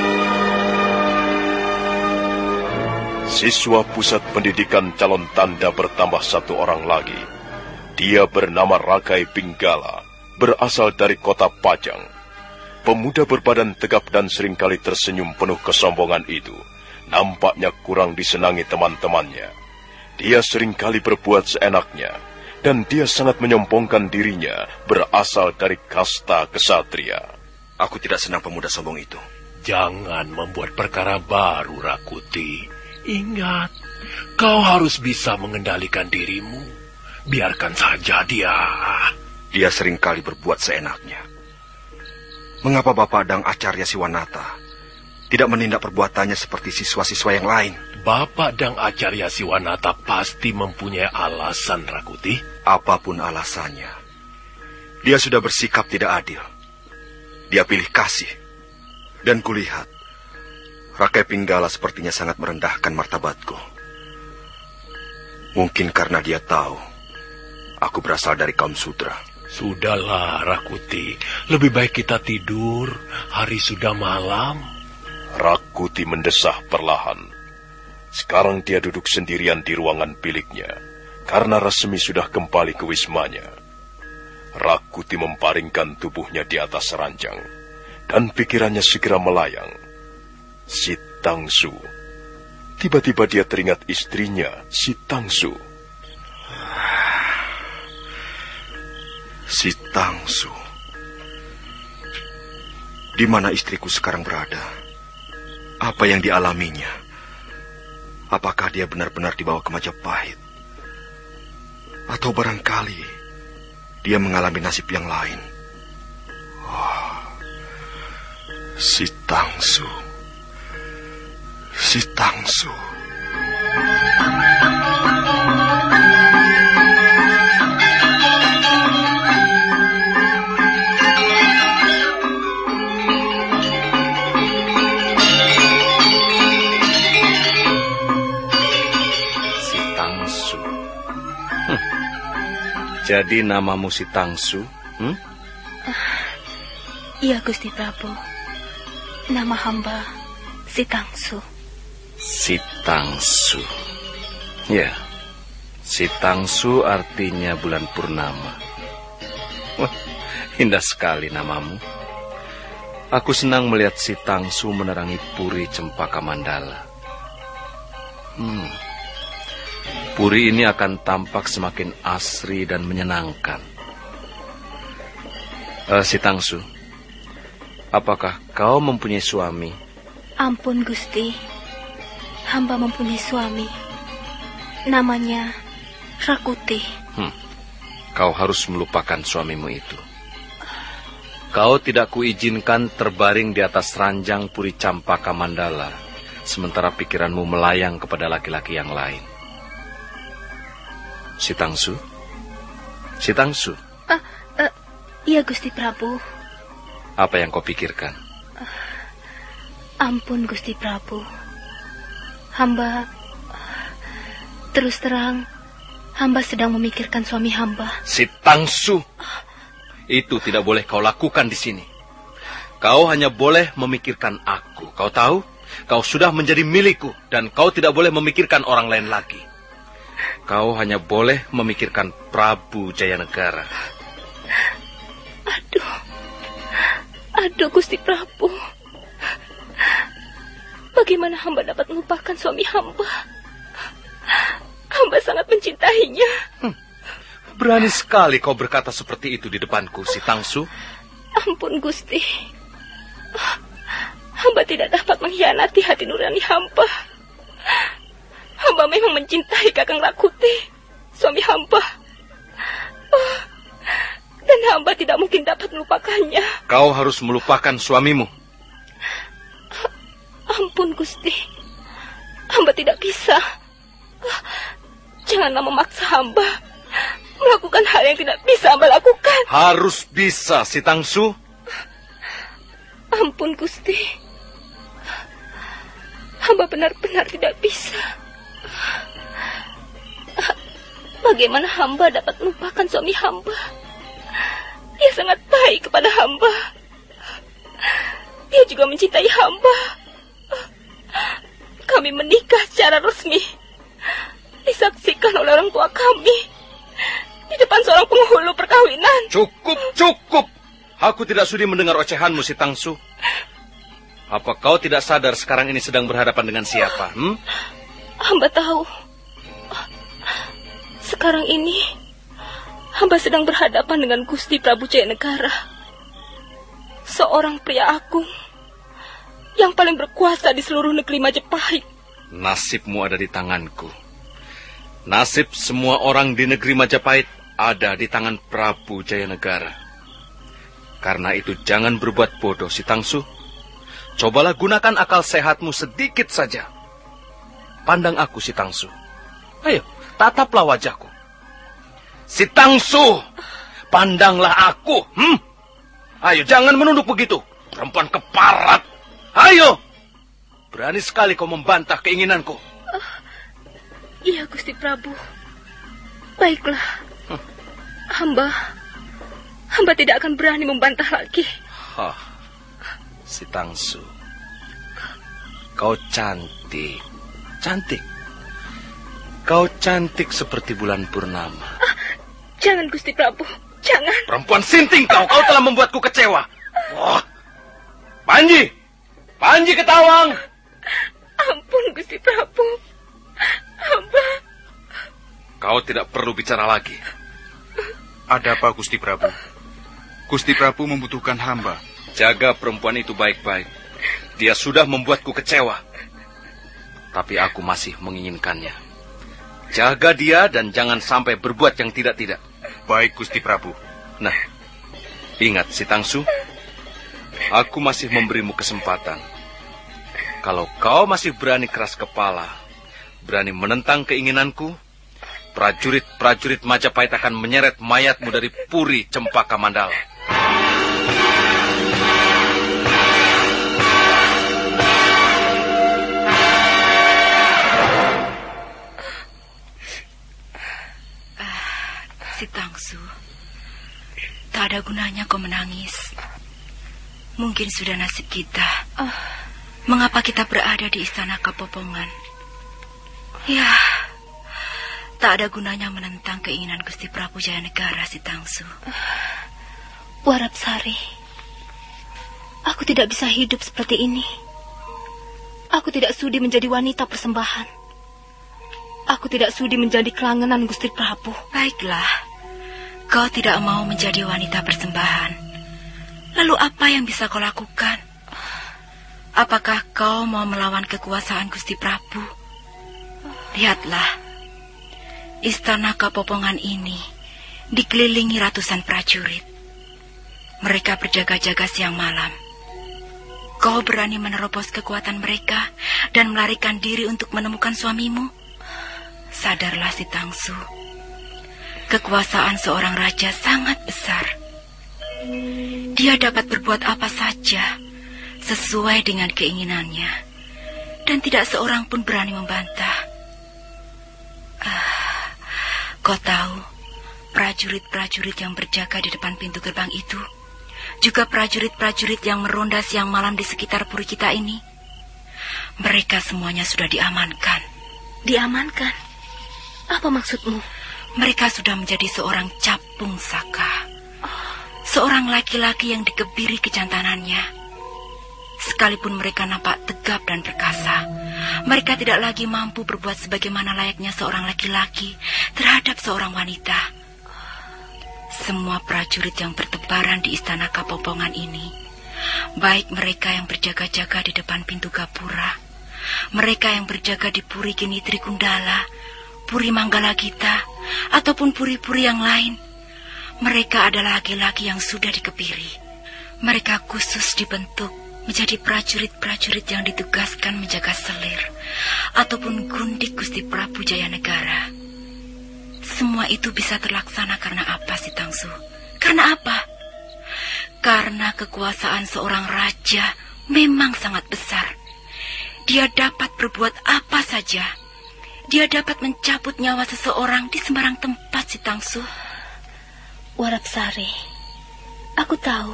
Siswa pusat pendidikan calon tanda bertambah satu orang lagi. Dia bernama Rakai Pinggala, berasal dari kota Pajang. Pemuda berbadan tegap dan sering kali tersenyum penuh kesombongan itu, nampaknya kurang disenangi teman-temannya. Dia sering kali berbuat seenaknya, dan dia sangat menyombongkan dirinya berasal dari kasta kesatria. Aku tidak senang pemuda sombong itu. Jangan membuat perkara baru, Rakuti. Ingat, kau harus bisa mengendalikan dirimu. Biarkan saja dia. Dia sering kali berbuat seenaknya. Mengapa Bapak Dang Acarya Siwanata tidak menindak perbuatannya seperti siswa-siswa yang lain? Bapak dan Acarya Siwanata pasti mempunyai alasan, Rakuti. Apa pun alasannya, dia sudah bersikap tidak adil. Dia pilih kasih. Dan kulihat, Rakai Pinggala sepertinya sangat merendahkan martabatku. Mungkin karena dia tahu aku berasal dari kaum sudra. Sudahlah, Rakuti. Lebih baik kita tidur. Hari sudah malam. Rakuti mendesah perlahan. Sekarang dia duduk sendirian di ruangan biliknya, karena resmi sudah kembali ke wismanya. Rakuti memparingkan tubuhnya di atas ranjang, dan pikirannya segera melayang. Si Tangsu. Tiba-tiba dia teringat istrinya, si Tangsu. Si Tangsu. Di mana istriku sekarang berada? Apa yang dialaminya? Apakah dia benar-benar dibawa ke Majapahit? Atau barangkali dia mengalami nasib yang lain? Oh, si Tangsu. Si Tangsu. Si Tangsu. Hm. Jadi namamu si Tangsu? Hmm? Iya Gusti Prabu. Nama hamba Si Tangsu. Si Tangsu. Ya, si Tangsu artinya bulan purnama. Wah, indah sekali namamu. Aku senang melihat si Tangsu menerangi puri Cempaka Mandala. Hmm. Puri ini akan tampak semakin asri dan menyenangkan. Eh, si Tangsu, apakah kau mempunyai suami? Ampun Gusti. Hamba mempunyai suami. Namanya Rakuti. Hmm. Kau harus melupakan suamimu itu. Kau tidak kuizinkan terbaring di atas ranjang puri Campaka Mandala, sementara pikiranmu melayang kepada laki-laki yang lain. Si Tangsu? Si Tangsu, Ah, eh, iya Gusti Prabu. apa yang kau pikirkan? Ampun Gusti Prabu. Hamba terus terang hamba sedang memikirkan suami hamba. Si Tangsu, itu tidak boleh kau lakukan di sini. Kau hanya boleh memikirkan aku. Kau tahu? Kau sudah menjadi milikku dan kau tidak boleh memikirkan orang lain lagi. Kau hanya boleh memikirkan Prabu Jayanegara. Aduh. Aduh, Gusti Prabu. Bagaimana hamba dapat melupakan suami hamba? Hamba sangat mencintainya. Berani sekali kau berkata seperti itu di depanku, si Tangsu. Ampun, Gusti. Hamba tidak dapat mengkhianati hati nurani hamba. Hamba memang mencintai Kakang Rakuti, suami hamba. Oh, dan hamba tidak mungkin dapat melupakannya. Kau harus melupakan suamimu. Ampun, Gusti. Hamba tidak bisa. Janganlah memaksa hamba melakukan hal yang tidak bisa hamba lakukan. Harus bisa, si Tangsu. Ampun, Gusti. Hamba benar-benar tidak bisa. Bagaimana hamba dapat melupakan suami hamba? Dia sangat baik kepada hamba. Dia juga mencintai hamba. Kami menikah secara resmi. Disaksikan oleh orang tua kami. Di depan seorang penghulu perkawinan. Cukup, cukup. Aku tidak sudi mendengar ocehanmu, si Tangsu. Apa kau tidak sadar sekarang ini sedang berhadapan dengan siapa? Hmm? Hamba tahu. Sekarang ini, hamba sedang berhadapan dengan Gusti Prabu Jayanegara. Seorang pria agung yang paling berkuasa di seluruh negeri Majapahit. Nasibmu ada di tanganku. Nasib semua orang di negeri Majapahit ada di tangan Prabu Jayanegara. Karena itu jangan berbuat bodoh, si Tangsu. Cobalah gunakan akal sehatmu sedikit saja. Pandang aku, si Tangsu. Ayo, tataplah wajahku. Si Tangsu, pandanglah aku. Hmm? Ayo, jangan menunduk begitu. Perempuan keparat. Ayo! Berani sekali kau membantah keinginanku. Iya, Gusti Prabu. Baiklah. Hamba... Hamba tidak akan berani membantah lagi. Hah, si Tangsu. Kau cantik. Cantik. Kau cantik seperti bulan purnama. Jangan, Gusti Prabu. Jangan. Perempuan sinting kau. Kau telah membuatku kecewa. Wah. Panji. Panji Ketawang. Ampun, Gusti Prabu. Hamba... Kau tidak perlu bicara lagi. Ada apa, Gusti Prabu? Gusti Prabu membutuhkan hamba. Jaga perempuan itu baik-baik. Dia sudah membuatku kecewa. Tapi aku masih menginginkannya. Jaga dia dan jangan sampai berbuat yang tidak-tidak. Baik, Gusti Prabu. Nah, ingat si Tangsu. Aku masih memberimu kesempatan. Kalau kau masih berani keras kepala, berani menentang keinginanku, prajurit-prajurit Majapahit akan menyeret mayatmu dari Puri Cempaka Mandala. Si Tangsu, tak ada gunanya kau menangis. Mungkin sudah nasib kita. Mengapa kita berada di istana Kapopongan? Ya, tak ada gunanya menentang keinginan Gusti Prabu Jayanegara si Tangsu. Warap Sari, aku tidak bisa hidup seperti ini. Aku tidak sudi menjadi wanita persembahan. Aku tidak sudi menjadi kelangenan Gusti Prabu. Baiklah, kau tidak mau menjadi wanita persembahan. Lalu apa yang bisa kau lakukan? Apakah kau mau melawan kekuasaan Gusti Prabu? Lihatlah, istana Kapopongan ini dikelilingi ratusan prajurit. Mereka berjaga-jaga siang malam. Kau berani menerobos kekuatan mereka dan melarikan diri untuk menemukan suamimu? Sadarlah si Tangsu. Kekuasaan seorang raja sangat besar. Dia dapat berbuat apa saja sesuai dengan keinginannya. Dan tidak seorang pun berani membantah. Ah, kau tahu, prajurit-prajurit yang berjaga di depan pintu gerbang itu, juga prajurit-prajurit yang meronda siang malam di sekitar puri kita ini, mereka semuanya sudah diamankan. Diamankan? Apa maksudmu? Mereka sudah menjadi seorang capung saka. Seorang laki-laki yang dikebiri kejantanannya. Sekalipun mereka nampak tegap dan perkasa, mereka tidak lagi mampu berbuat sebagaimana layaknya seorang laki-laki terhadap seorang wanita. Semua prajurit yang bertebaran di istana Kapopongan ini, baik mereka yang berjaga-jaga di depan pintu Gapura, mereka yang berjaga di Puri Kini Trikundala, Puri Manggala Gita, ataupun puri-puri yang lain, mereka adalah laki-laki yang sudah dikebiri. Mereka khusus dibentuk menjadi prajurit-prajurit yang ditugaskan menjaga selir ataupun gundik Gusti Prabu Jayanegara. Semua itu bisa terlaksana karena apa sih Tangsu? Karena apa? Karena kekuasaan seorang raja memang sangat besar. Dia dapat berbuat apa saja. Dia dapat mencabut nyawa seseorang di sembarang tempat si Tangsu. Warapsari, aku tahu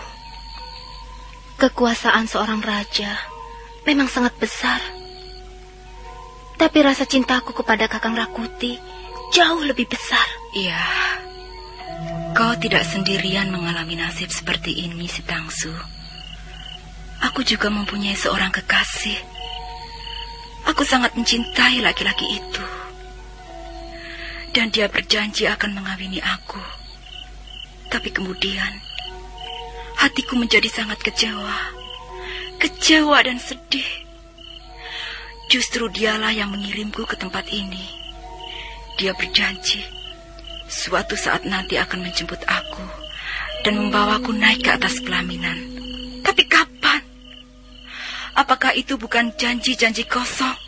kekuasaan seorang raja memang sangat besar. Tapi rasa cintaku kepada Kakang Rakuti jauh lebih besar. Iya. Kau tidak sendirian mengalami nasib seperti ini, si Tangsu. Aku juga mempunyai seorang kekasih. Aku sangat mencintai laki-laki itu. Dan dia berjanji akan mengawini aku. Tapi kemudian hatiku menjadi sangat kecewa. Kecewa dan sedih. Justru dialah yang mengirimku ke tempat ini. Dia berjanji suatu saat nanti akan menjemput aku dan membawaku naik ke atas pelaminan. Tapi kapan? Apakah itu bukan janji-janji kosong?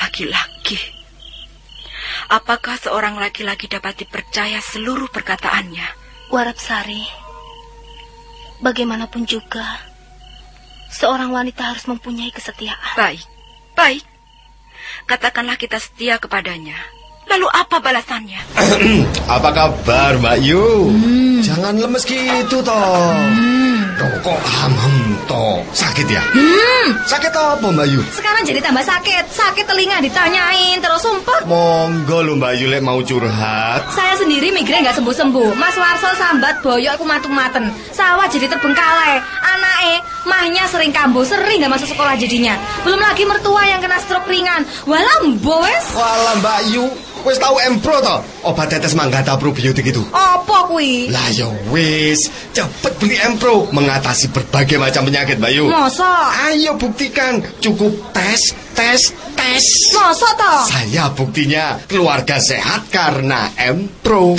Laki-laki. Apakah seorang laki-laki dapat dipercaya seluruh perkataannya? Warapsari, bagaimanapun juga, seorang wanita harus mempunyai kesetiaan. Baik, baik. Katakanlah kita setia kepadanya. Lalu apa balasannya? Apa kabar Mbak Yu? Jangan lemes gitu toh. Toh, kok hamam toh? Sakit ya? Hmm, Sakit apa Mbak Yu? sekarang jadi tambah sakit. Sakit telinga ditanyain terus sumpah. Monggo lo Mbak Yu lek mau curhat. Saya sendiri migrain nggak sembuh-sembuh. Mas Warso sambat boyok aku matung-maten. Sawah jadi terbengkalai. Anake, mahnya sering kambuh, sering nggak masuk sekolah jadinya. Belum lagi mertua yang kena stroke ringan. Walah wes. Walah Mbak Yu, wis tahu Empro toh? Obat tetes manggata probiotik itu. Apa kui? Lah ya wis, cepet beli Empro mengatasi berbagai macam penyakit Mbak Yu. Masa? Ayo buktikan, cukup tes, tes, tes. Masa toh? Saya buktinya keluarga sehat karena Empro.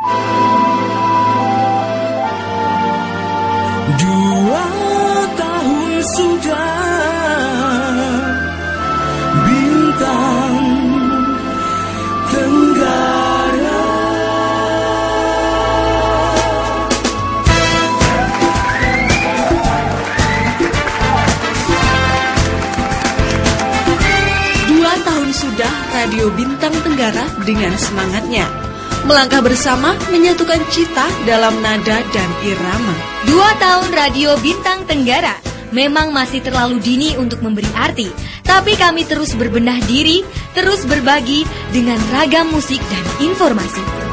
Dua tahun sudah bintang tenggara Dua tahun sudah Radio Bintang Tenggara dengan semangatnya. Melangkah bersama menyatukan cita dalam nada dan irama. Dua tahun Radio Bintang Tenggara memang masih terlalu dini untuk memberi arti, tapi kami terus berbenah diri, terus berbagi dengan ragam musik dan informasi.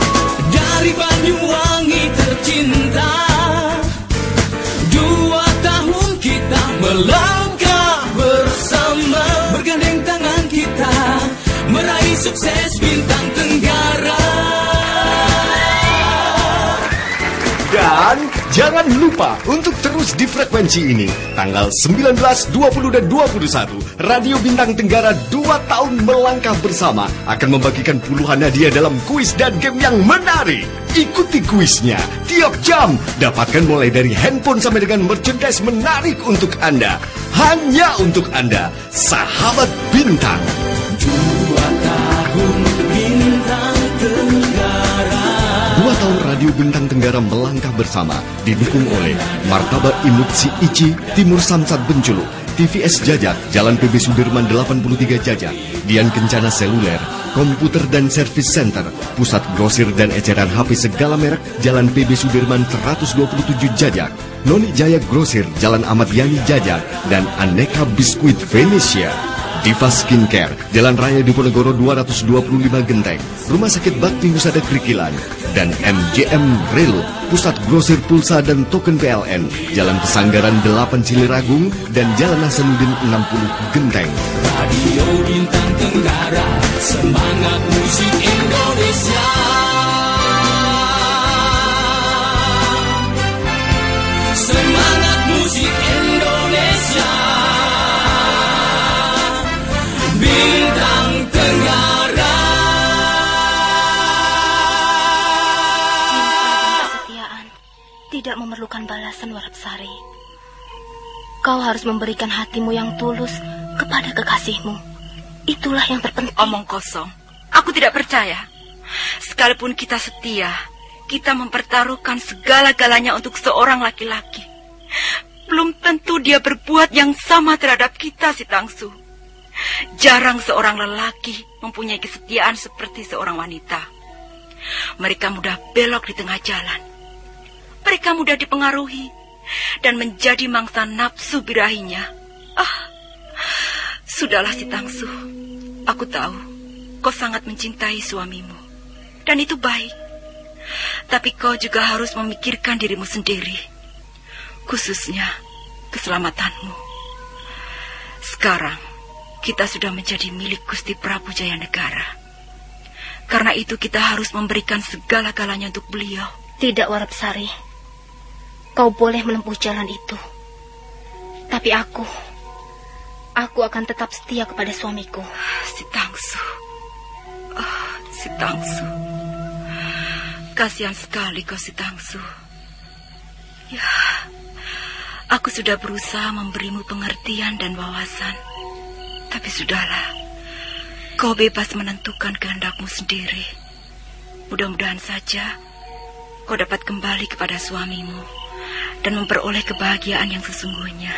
Dari Banyuwangi tercinta Dua tahun kita melangkah bersama Bergandeng tangan kita Meraih sukses bintang tenggara jangan lupa untuk terus di frekuensi ini. Tanggal 19, 20, dan 21, Radio Bintang Tenggara 2 tahun melangkah bersama akan membagikan puluhan hadiah dalam kuis dan game yang menarik. Ikuti kuisnya tiap jam. Dapatkan mulai dari handphone sampai dengan merchandise menarik untuk Anda. Hanya untuk Anda, sahabat bintang. Radio Bintang Tenggara melangkah bersama didukung oleh Martabak Imut Si Ici, Timur Samsat Benculu, TVS Jajak, Jalan PB Sudirman 83 Jajak, Dian Kencana Seluler, Komputer dan Service Center, Pusat Grosir dan Eceran HP segala merek, Jalan PB Sudirman 127 Jajak, Noni Jaya Grosir, Jalan Ahmad Yani Jajak, dan Aneka Biskuit Venesia. Diva Skincare, Jalan Raya Diponegoro 225 Genteng, Rumah Sakit Bakti Husada Krikilan, dan MJM Relo, Pusat Grosir Pulsa dan Token PLN, Jalan Pesanggaran 8 Ciliragung, dan Jalan Hasanuddin 60 Genteng. Radio Bintang Tenggara Semangat musik Indonesia Bintang Tenggara Kesetiaan tidak memerlukan balasan Warapsari. Kau harus memberikan hatimu yang tulus kepada kekasihmu. Itulah yang terpenting. Omong kosong. Aku tidak percaya. Sekalipun kita setia, kita mempertaruhkan segala-galanya untuk seorang laki-laki. Belum tentu dia berbuat yang sama terhadap kita, si Tangsu. Jarang seorang lelaki mempunyai kesetiaan seperti seorang wanita. Mereka mudah belok di tengah jalan. Mereka mudah dipengaruhi dan menjadi mangsa nafsu birahinya. Ah, sudahlah si Tangsu. Aku tahu kau sangat mencintai suamimu. Dan itu baik. Tapi kau juga harus memikirkan dirimu sendiri. Khususnya keselamatanmu. Sekarang kita sudah menjadi milik Gusti Prabu Jaya Negara. Karena itu kita harus memberikan segala-galanya untuk beliau. Tidak, Warapsari. Kau boleh menempuh jalan itu. Tapi aku, aku akan tetap setia kepada suamiku. Si Tangsu. Ah, si Tangsu. Kasihan sekali kau si Tangsu. Ya, aku sudah berusaha memberimu pengertian dan wawasan. Tapi sudahlah. Kau bebas menentukan kehendakmu sendiri. Mudah-mudahan saja kau dapat kembali kepada suamimu dan memperoleh kebahagiaan yang sesungguhnya.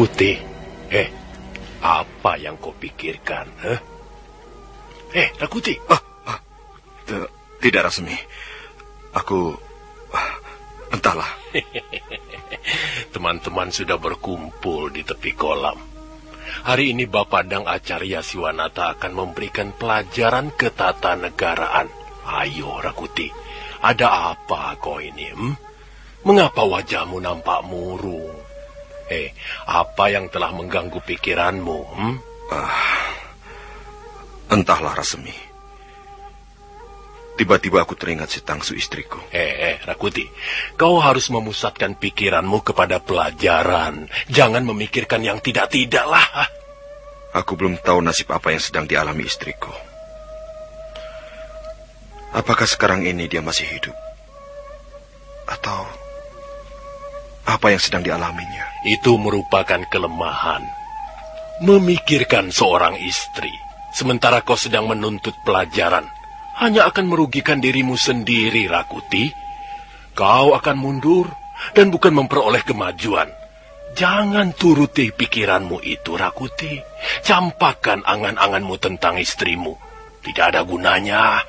Rakuti, eh, apa yang kau pikirkan? Huh? Eh, Rakuti. Ah, ah, tidak, Rasmi. Aku... ah, entahlah. Teman-teman sudah berkumpul di tepi kolam. Hari ini Bapak Dang Acarya Siwanata akan memberikan pelajaran ketatanegaraan. Ayo, Rakuti. Ada apa kau ini? Hmm? Mengapa wajahmu nampak murung? Eh, apa yang telah mengganggu pikiranmu? Hmm? Ah, entahlah, Rasmi. Tiba-tiba aku teringat si Tangsu istriku. Eh, eh, Rakuti, kau harus memusatkan pikiranmu kepada pelajaran. Jangan memikirkan yang tidak-tidak lah. Aku belum tahu nasib apa yang sedang dialami istriku. Apakah sekarang ini dia masih hidup? Atau apa yang sedang dialaminya? Itu merupakan kelemahan. Memikirkan seorang istri, sementara kau sedang menuntut pelajaran, hanya akan merugikan dirimu sendiri, Rakuti. Kau akan mundur dan bukan memperoleh kemajuan. Jangan turuti pikiranmu itu, Rakuti. Campakkan angan-anganmu tentang istrimu. Tidak ada gunanya.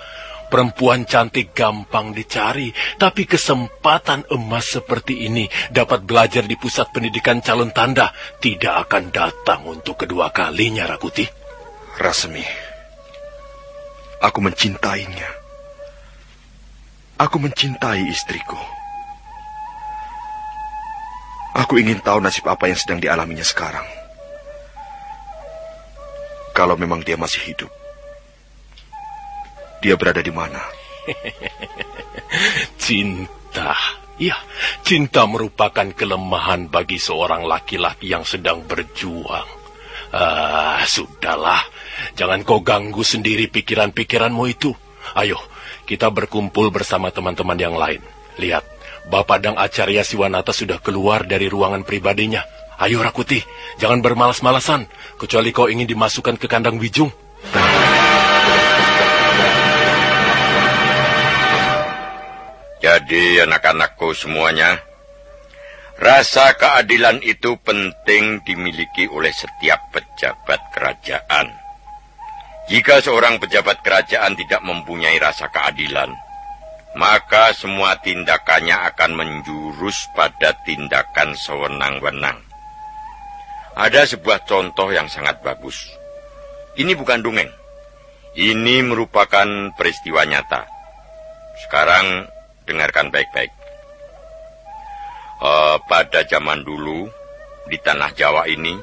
Perempuan cantik gampang dicari, tapi kesempatan emas seperti ini dapat belajar di pusat pendidikan calon tanda tidak akan datang untuk kedua kalinya, Rakuti. Rasmi, aku mencintainya. Aku mencintai istriku. Aku ingin tahu nasib apa yang sedang dialaminya sekarang. Kalau memang dia masih hidup, dia berada di mana? Cinta. Ya, cinta merupakan kelemahan bagi seorang laki-laki yang sedang berjuang. Ah, sudahlah. Jangan kau ganggu sendiri pikiran-pikiranmu itu. Ayo, kita berkumpul bersama teman-teman yang lain. Lihat, Bapak Dang Acarya Siwanata sudah keluar dari ruangan pribadinya. Ayo Rakuti, jangan bermalas-malasan, kecuali kau ingin dimasukkan ke kandang Wijung. Jadi anak-anakku semuanya, rasa keadilan itu penting dimiliki oleh setiap pejabat kerajaan. Jika seorang pejabat kerajaan tidak mempunyai rasa keadilan, maka semua tindakannya akan menjurus pada tindakan sewenang-wenang. Ada sebuah contoh yang sangat bagus. Ini bukan dongeng. Ini merupakan peristiwa nyata. Sekarang dengarkan baik-baik. Uh, pada zaman dulu, di tanah Jawa ini,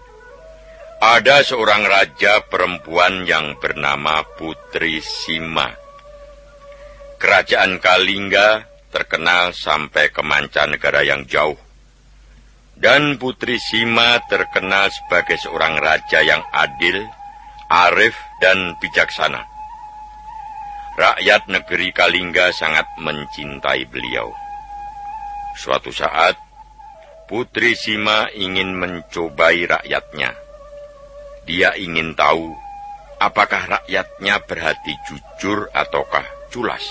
ada seorang raja perempuan yang bernama Putri Sima. Kerajaan Kalingga terkenal sampai ke mancanegara yang jauh. Dan Putri Sima terkenal sebagai seorang raja yang adil, arif, dan bijaksana. Rakyat negeri Kalingga sangat mencintai beliau. Suatu saat, Putri Sima ingin mencobai rakyatnya. Dia ingin tahu apakah rakyatnya berhati jujur ataukah culas.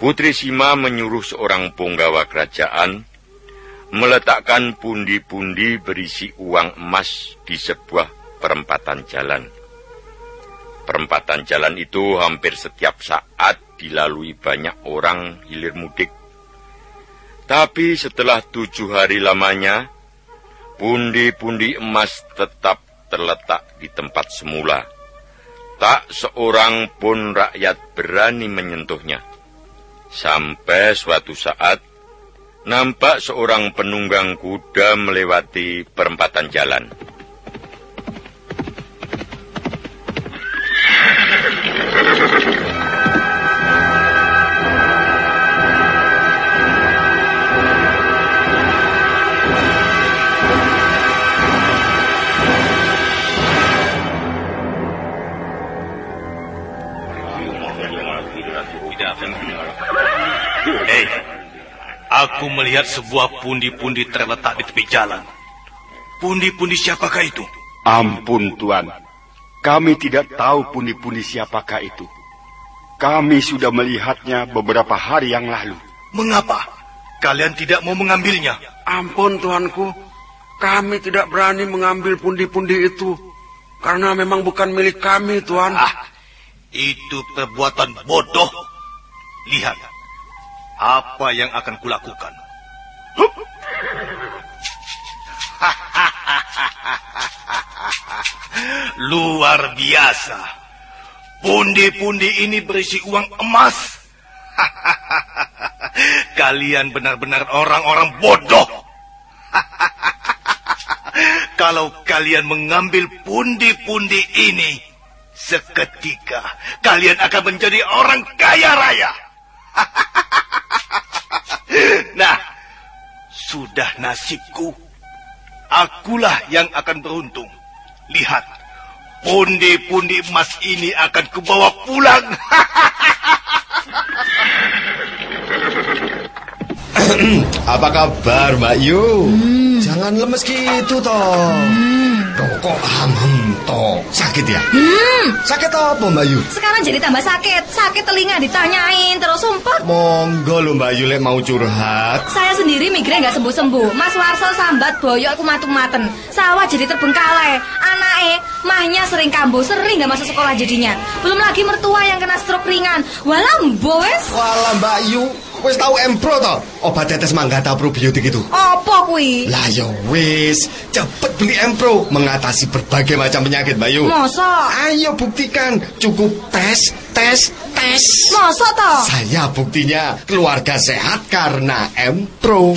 Putri Sima menyuruh seorang punggawa kerajaan meletakkan pundi-pundi berisi uang emas di sebuah perempatan jalan. Perempatan jalan itu hampir setiap saat dilalui banyak orang hilir mudik. Tapi setelah tujuh hari lamanya, pundi-pundi emas tetap terletak di tempat semula. Tak seorang pun rakyat berani menyentuhnya. Sampai suatu saat, nampak seorang penunggang kuda melewati perempatan jalan. Melihat sebuah pundi-pundi terletak di tepi jalan. Pundi-pundi siapakah itu? Ampun Tuan, kami tidak tahu pundi-pundi siapakah itu. Kami sudah melihatnya beberapa hari yang lalu. Mengapa? Kalian tidak mau mengambilnya? Ampun Tuanku, kami tidak berani mengambil pundi-pundi itu. Karena memang bukan milik kami, Tuan. Ah, itu perbuatan bodoh. Lihat, apa yang akan kulakukan. Luar biasa. Pundi-pundi ini berisi uang emas. Kalian benar-benar orang-orang bodoh. Kalau kalian mengambil pundi-pundi ini, seketika kalian akan menjadi orang kaya raya. nah, sudah nasibku. Akulah yang akan beruntung. Lihat, pundi-pundi emas ini akan kubawa pulang. Apa kabar Mbak Yu? Jangan lemes gitu toh. Kok kok hamem toh? Sakit ya? Hmm, Sakit apa Mbak Yu? sekarang jadi tambah sakit. Sakit telinga ditanyain terus sumpah. Monggo lo Mbak Yu lek mau curhat. Saya sendiri migrain nggak sembuh-sembuh. Mas Warso sambat boyok aku matung-maten. Sawah jadi terbengkalai. Anake, mahnya sering kambuh, sering nggak masuk sekolah jadinya. Belum lagi mertua yang kena stroke ringan. Walah, wes. Walah Mbak Yu, wis tahu Empro toh? Obat tetes manggata probiotik itu. Apa kui? Lah ya wis, cepet beli Empro mengatasi berbagai macam penyakit Mbak Yu. Masa? Ayo buktikan, cukup tes, tes, tes. Masa toh? Saya buktinya keluarga sehat karena Empro.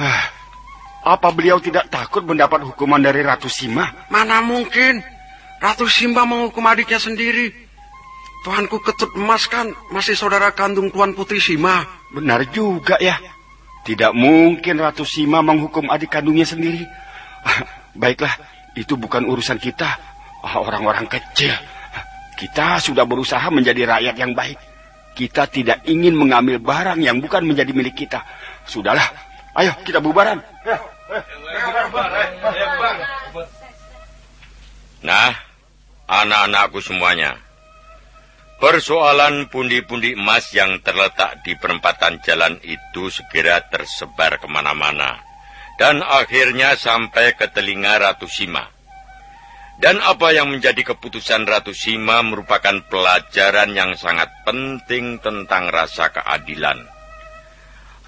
Ah, apa beliau tidak takut mendapat hukuman dari Ratu Sima? Mana mungkin. Ratu Simba menghukum adiknya sendiri. Tuanku ketut emas kan masih saudara kandung Tuan Putri Sima. Benar juga ya. Tidak mungkin Ratu Sima menghukum adik kandungnya sendiri. Ah, Baiklah, itu bukan urusan kita. Ah, Orang-orang kecil. Kita sudah berusaha menjadi rakyat yang baik. Kita tidak ingin mengambil barang yang bukan menjadi milik kita. Sudahlah, ayo kita bubaran. Nah, anak-anakku semuanya. Persoalan pundi-pundi emas yang terletak di perempatan jalan itu segera tersebar ke mana-mana. Dan akhirnya sampai ke telinga Ratu Sima. Dan apa yang menjadi keputusan Ratu Sima merupakan pelajaran yang sangat penting tentang rasa keadilan.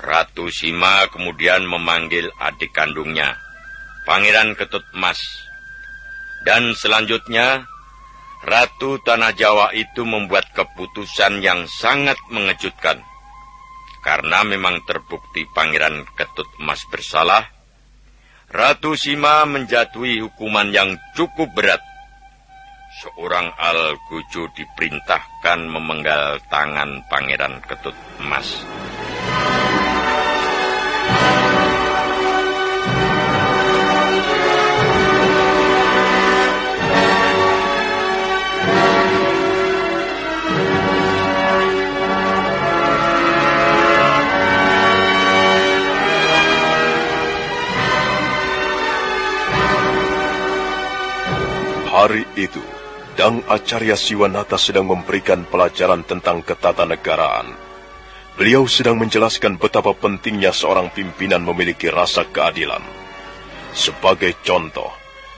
Ratu Sima kemudian memanggil adik kandungnya, Pangeran Ketut Emas. Dan selanjutnya, Ratu Tanah Jawa itu membuat keputusan yang sangat mengejutkan. Karena memang terbukti Pangeran Ketut Emas bersalah, Ratu Sima menjatuhi hukuman yang cukup berat. Seorang Al-Guju diperintahkan memenggal tangan Pangeran Ketut Emas. Hari itu, Dang Acarya Siwanata sedang memberikan pelajaran tentang ketatanegaraan. Beliau sedang menjelaskan betapa pentingnya seorang pimpinan memiliki rasa keadilan. Sebagai contoh,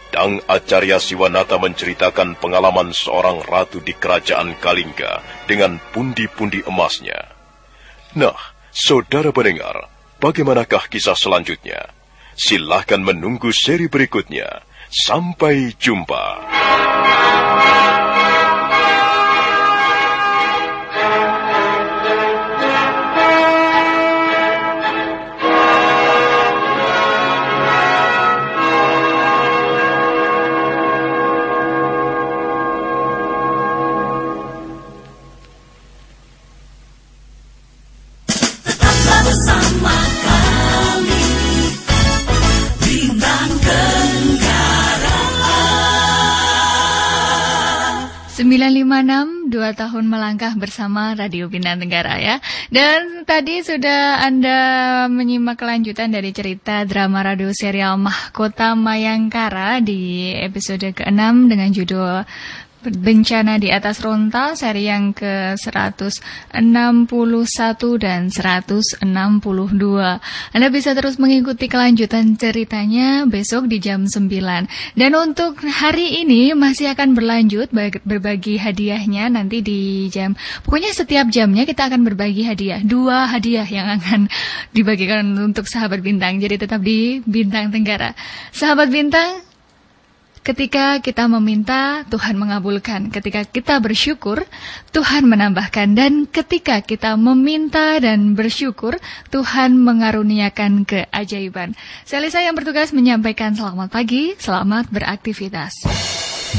Dang Acarya Siwanata menceritakan pengalaman seorang ratu di kerajaan Kalingga dengan pundi-pundi emasnya. Nah, saudara pendengar, bagaimanakah kisah selanjutnya? Silahkan menunggu seri berikutnya. Sampai jumpa. 956 dua tahun melangkah bersama Radio Bintang Tenggara ya. Dan tadi sudah Anda menyimak kelanjutan dari cerita drama radio serial Mahkota Mayangkara di episode ke-6 dengan judul Bencana di atas Ronta seri yang ke-161 dan 162. Anda bisa terus mengikuti kelanjutan ceritanya besok di jam 9. Dan untuk hari ini masih akan berlanjut bag- berbagi hadiahnya nanti di jam pokoknya setiap jamnya kita akan berbagi hadiah. Dua hadiah yang akan dibagikan untuk sahabat bintang. Jadi tetap di Bintang Tenggara. Sahabat bintang, Ketika kita meminta, Tuhan mengabulkan. Ketika kita bersyukur, Tuhan menambahkan. Dan ketika kita meminta dan bersyukur, Tuhan mengaruniakan keajaiban. Saya Lisa yang bertugas menyampaikan selamat pagi, selamat beraktivitas.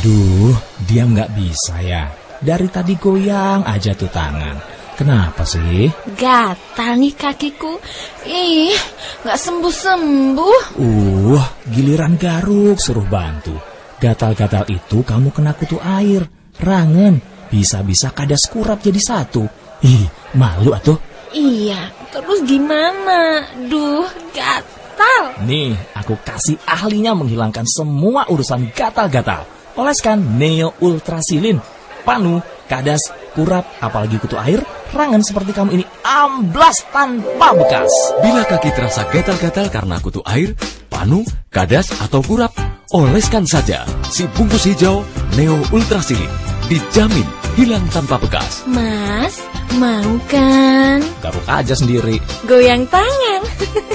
Duh, dia nggak bisa ya. Dari tadi goyang aja tuh tangan. Kenapa sih? Gatal nih kakiku. Ih, nggak sembuh-sembuh. Uh, giliran garuk suruh bantu. Gatal-gatal itu kamu kena kutu air, rangen, bisa-bisa kadas kurap jadi satu. Ih, malu atuh. Iya, terus gimana? Duh, gatal. Nih, aku kasih ahlinya menghilangkan semua urusan gatal-gatal. Oleskan Neo Ultrasilin, panu, kadas, kurap, apalagi kutu air, rangan seperti kamu ini amblas tanpa bekas. Bila kaki terasa gatal-gatal karena kutu air, panu, kadas, atau kurap, oleskan saja si bungkus hijau Neo Ultrasilin. Dijamin hilang tanpa bekas. Mas, mau kan? Garuk aja sendiri. Goyang tangan.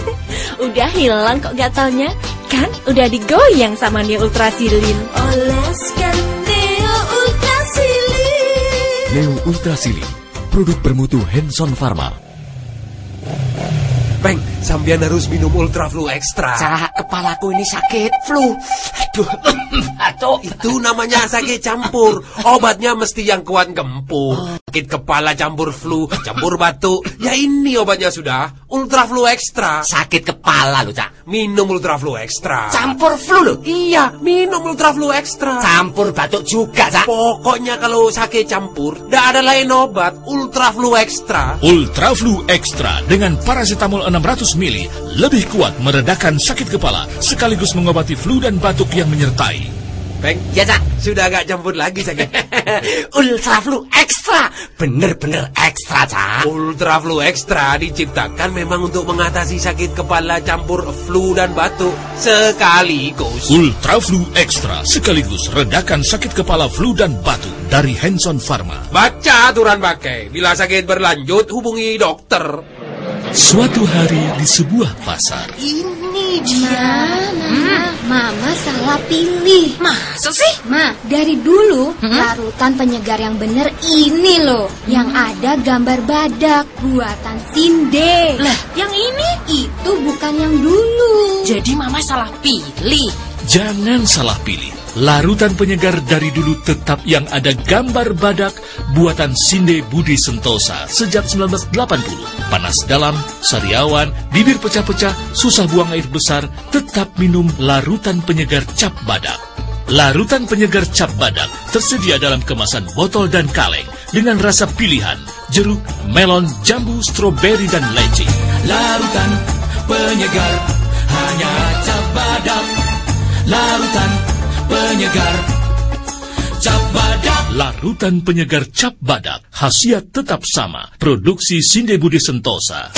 udah hilang kok gatalnya. Kan udah digoyang sama Neo Ultrasilin. Oleskan Ultrasilin, produk bermutu Hanson Pharma. Peng, sambian harus minum Ultra Flu Extra. Cak, kepalaku ini sakit, flu. Aduh, Atau itu namanya sakit campur. Obatnya mesti yang kuat gempur. Sakit kepala campur flu, campur batuk. Ya ini obatnya sudah. Ultra Flu Extra. Sakit kepala lo, Cak. Minum Ultra Flu Extra. Campur flu lo? Iya, minum Ultra Flu Extra. Campur batuk juga, Cak. Pokoknya kalau sakit campur, tidak ada lain obat. Ultra Flu Extra. Ultra Flu Extra dengan paracetamol 600 mili lebih kuat meredakan sakit kepala sekaligus mengobati flu dan batuk yang menyertai. Peng, Ya, Cak. sudah agak campur lagi sakit. Ultra Flu Extra. Bener-bener ekstra, Cak. Ultra Flu Extra diciptakan memang untuk mengatasi sakit kepala campur flu dan batuk sekaligus. Ultra Flu Extra sekaligus redakan sakit kepala flu dan batuk dari Hanson Pharma. Baca aturan pakai. Bila sakit berlanjut, hubungi dokter. Suatu hari di sebuah pasar, Ini dia. Mama, Mama salah pilih. Masa sih? Ma, dari dulu larutan penyegar yang bener ini loh, yang ada gambar badak buatan Sinde. Lah, yang ini? Itu bukan yang dulu. Jadi mama salah pilih. jangan salah pilih. Larutan penyegar dari dulu tetap yang ada gambar badak buatan Sinde Budi Sentosa sejak 1980. Panas dalam, sariawan, bibir pecah-pecah, susah buang air besar, tetap minum larutan penyegar cap badak. Larutan penyegar cap badak tersedia dalam kemasan botol dan kaleng dengan rasa pilihan jeruk, melon, jambu, stroberi, dan leci. Larutan penyegar hanya cap badak. Larutan penyegar cap badak. Larutan penyegar cap badak, khasiat tetap sama. Produksi Sinde Budi Sentosa.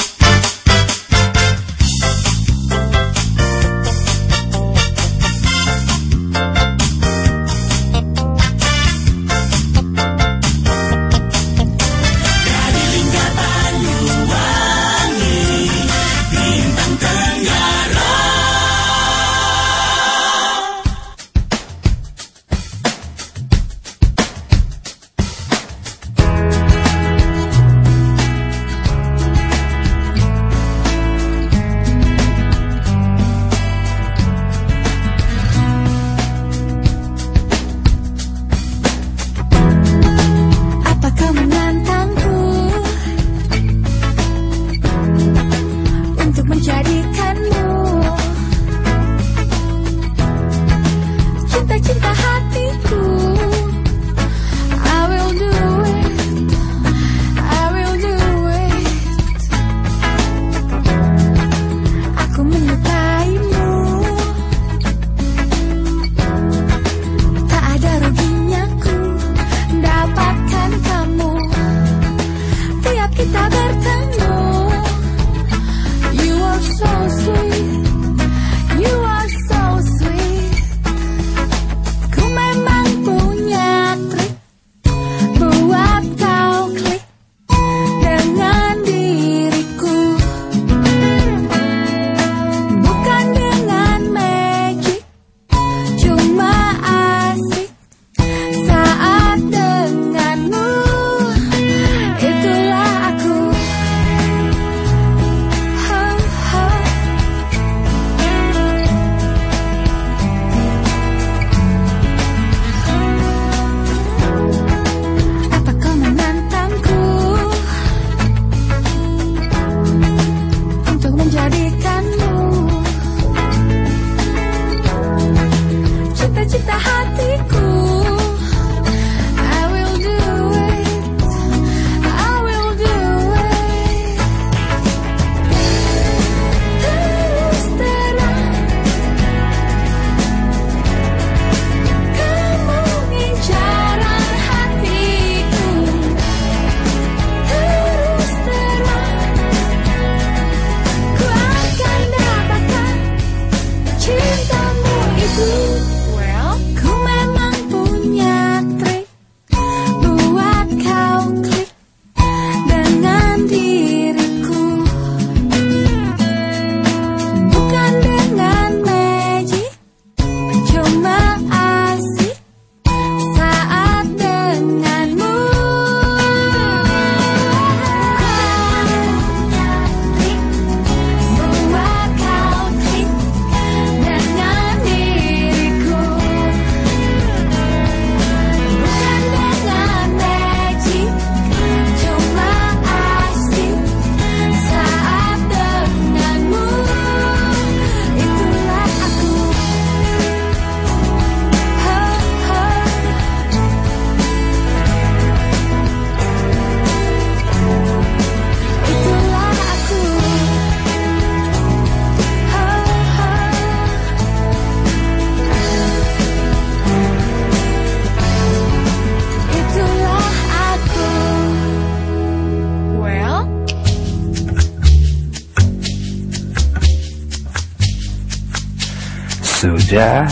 Sudah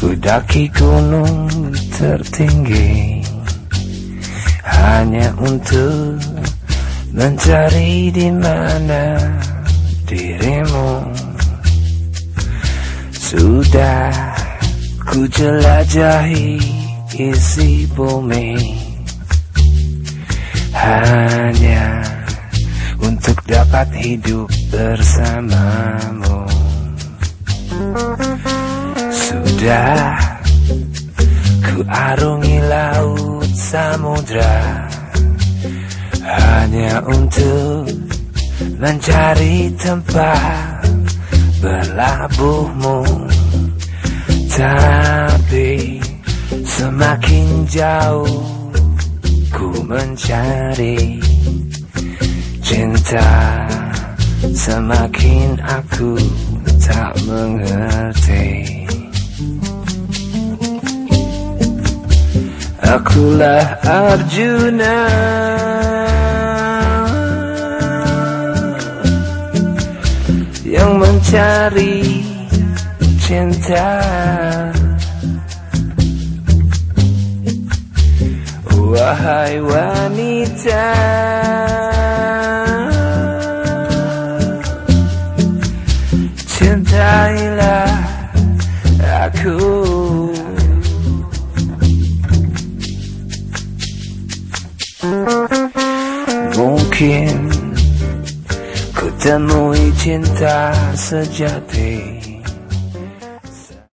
kudaki gunung tertinggi. Hanya untuk mencari di mana dirimu. Sudah ku jelajahi isi bumi. Hanya untuk dapat hidup bersamamu Sudah ku arungi laut samudra. Hanya untuk mencari tempat berlabuhmu. Tapi semakin jauh ku mencari cinta Semakin aku tak mengerti Akulah Arjuna. Yang mencari cinta. Wahai wanita. Cintailah Mungkin ku temui cinta sejati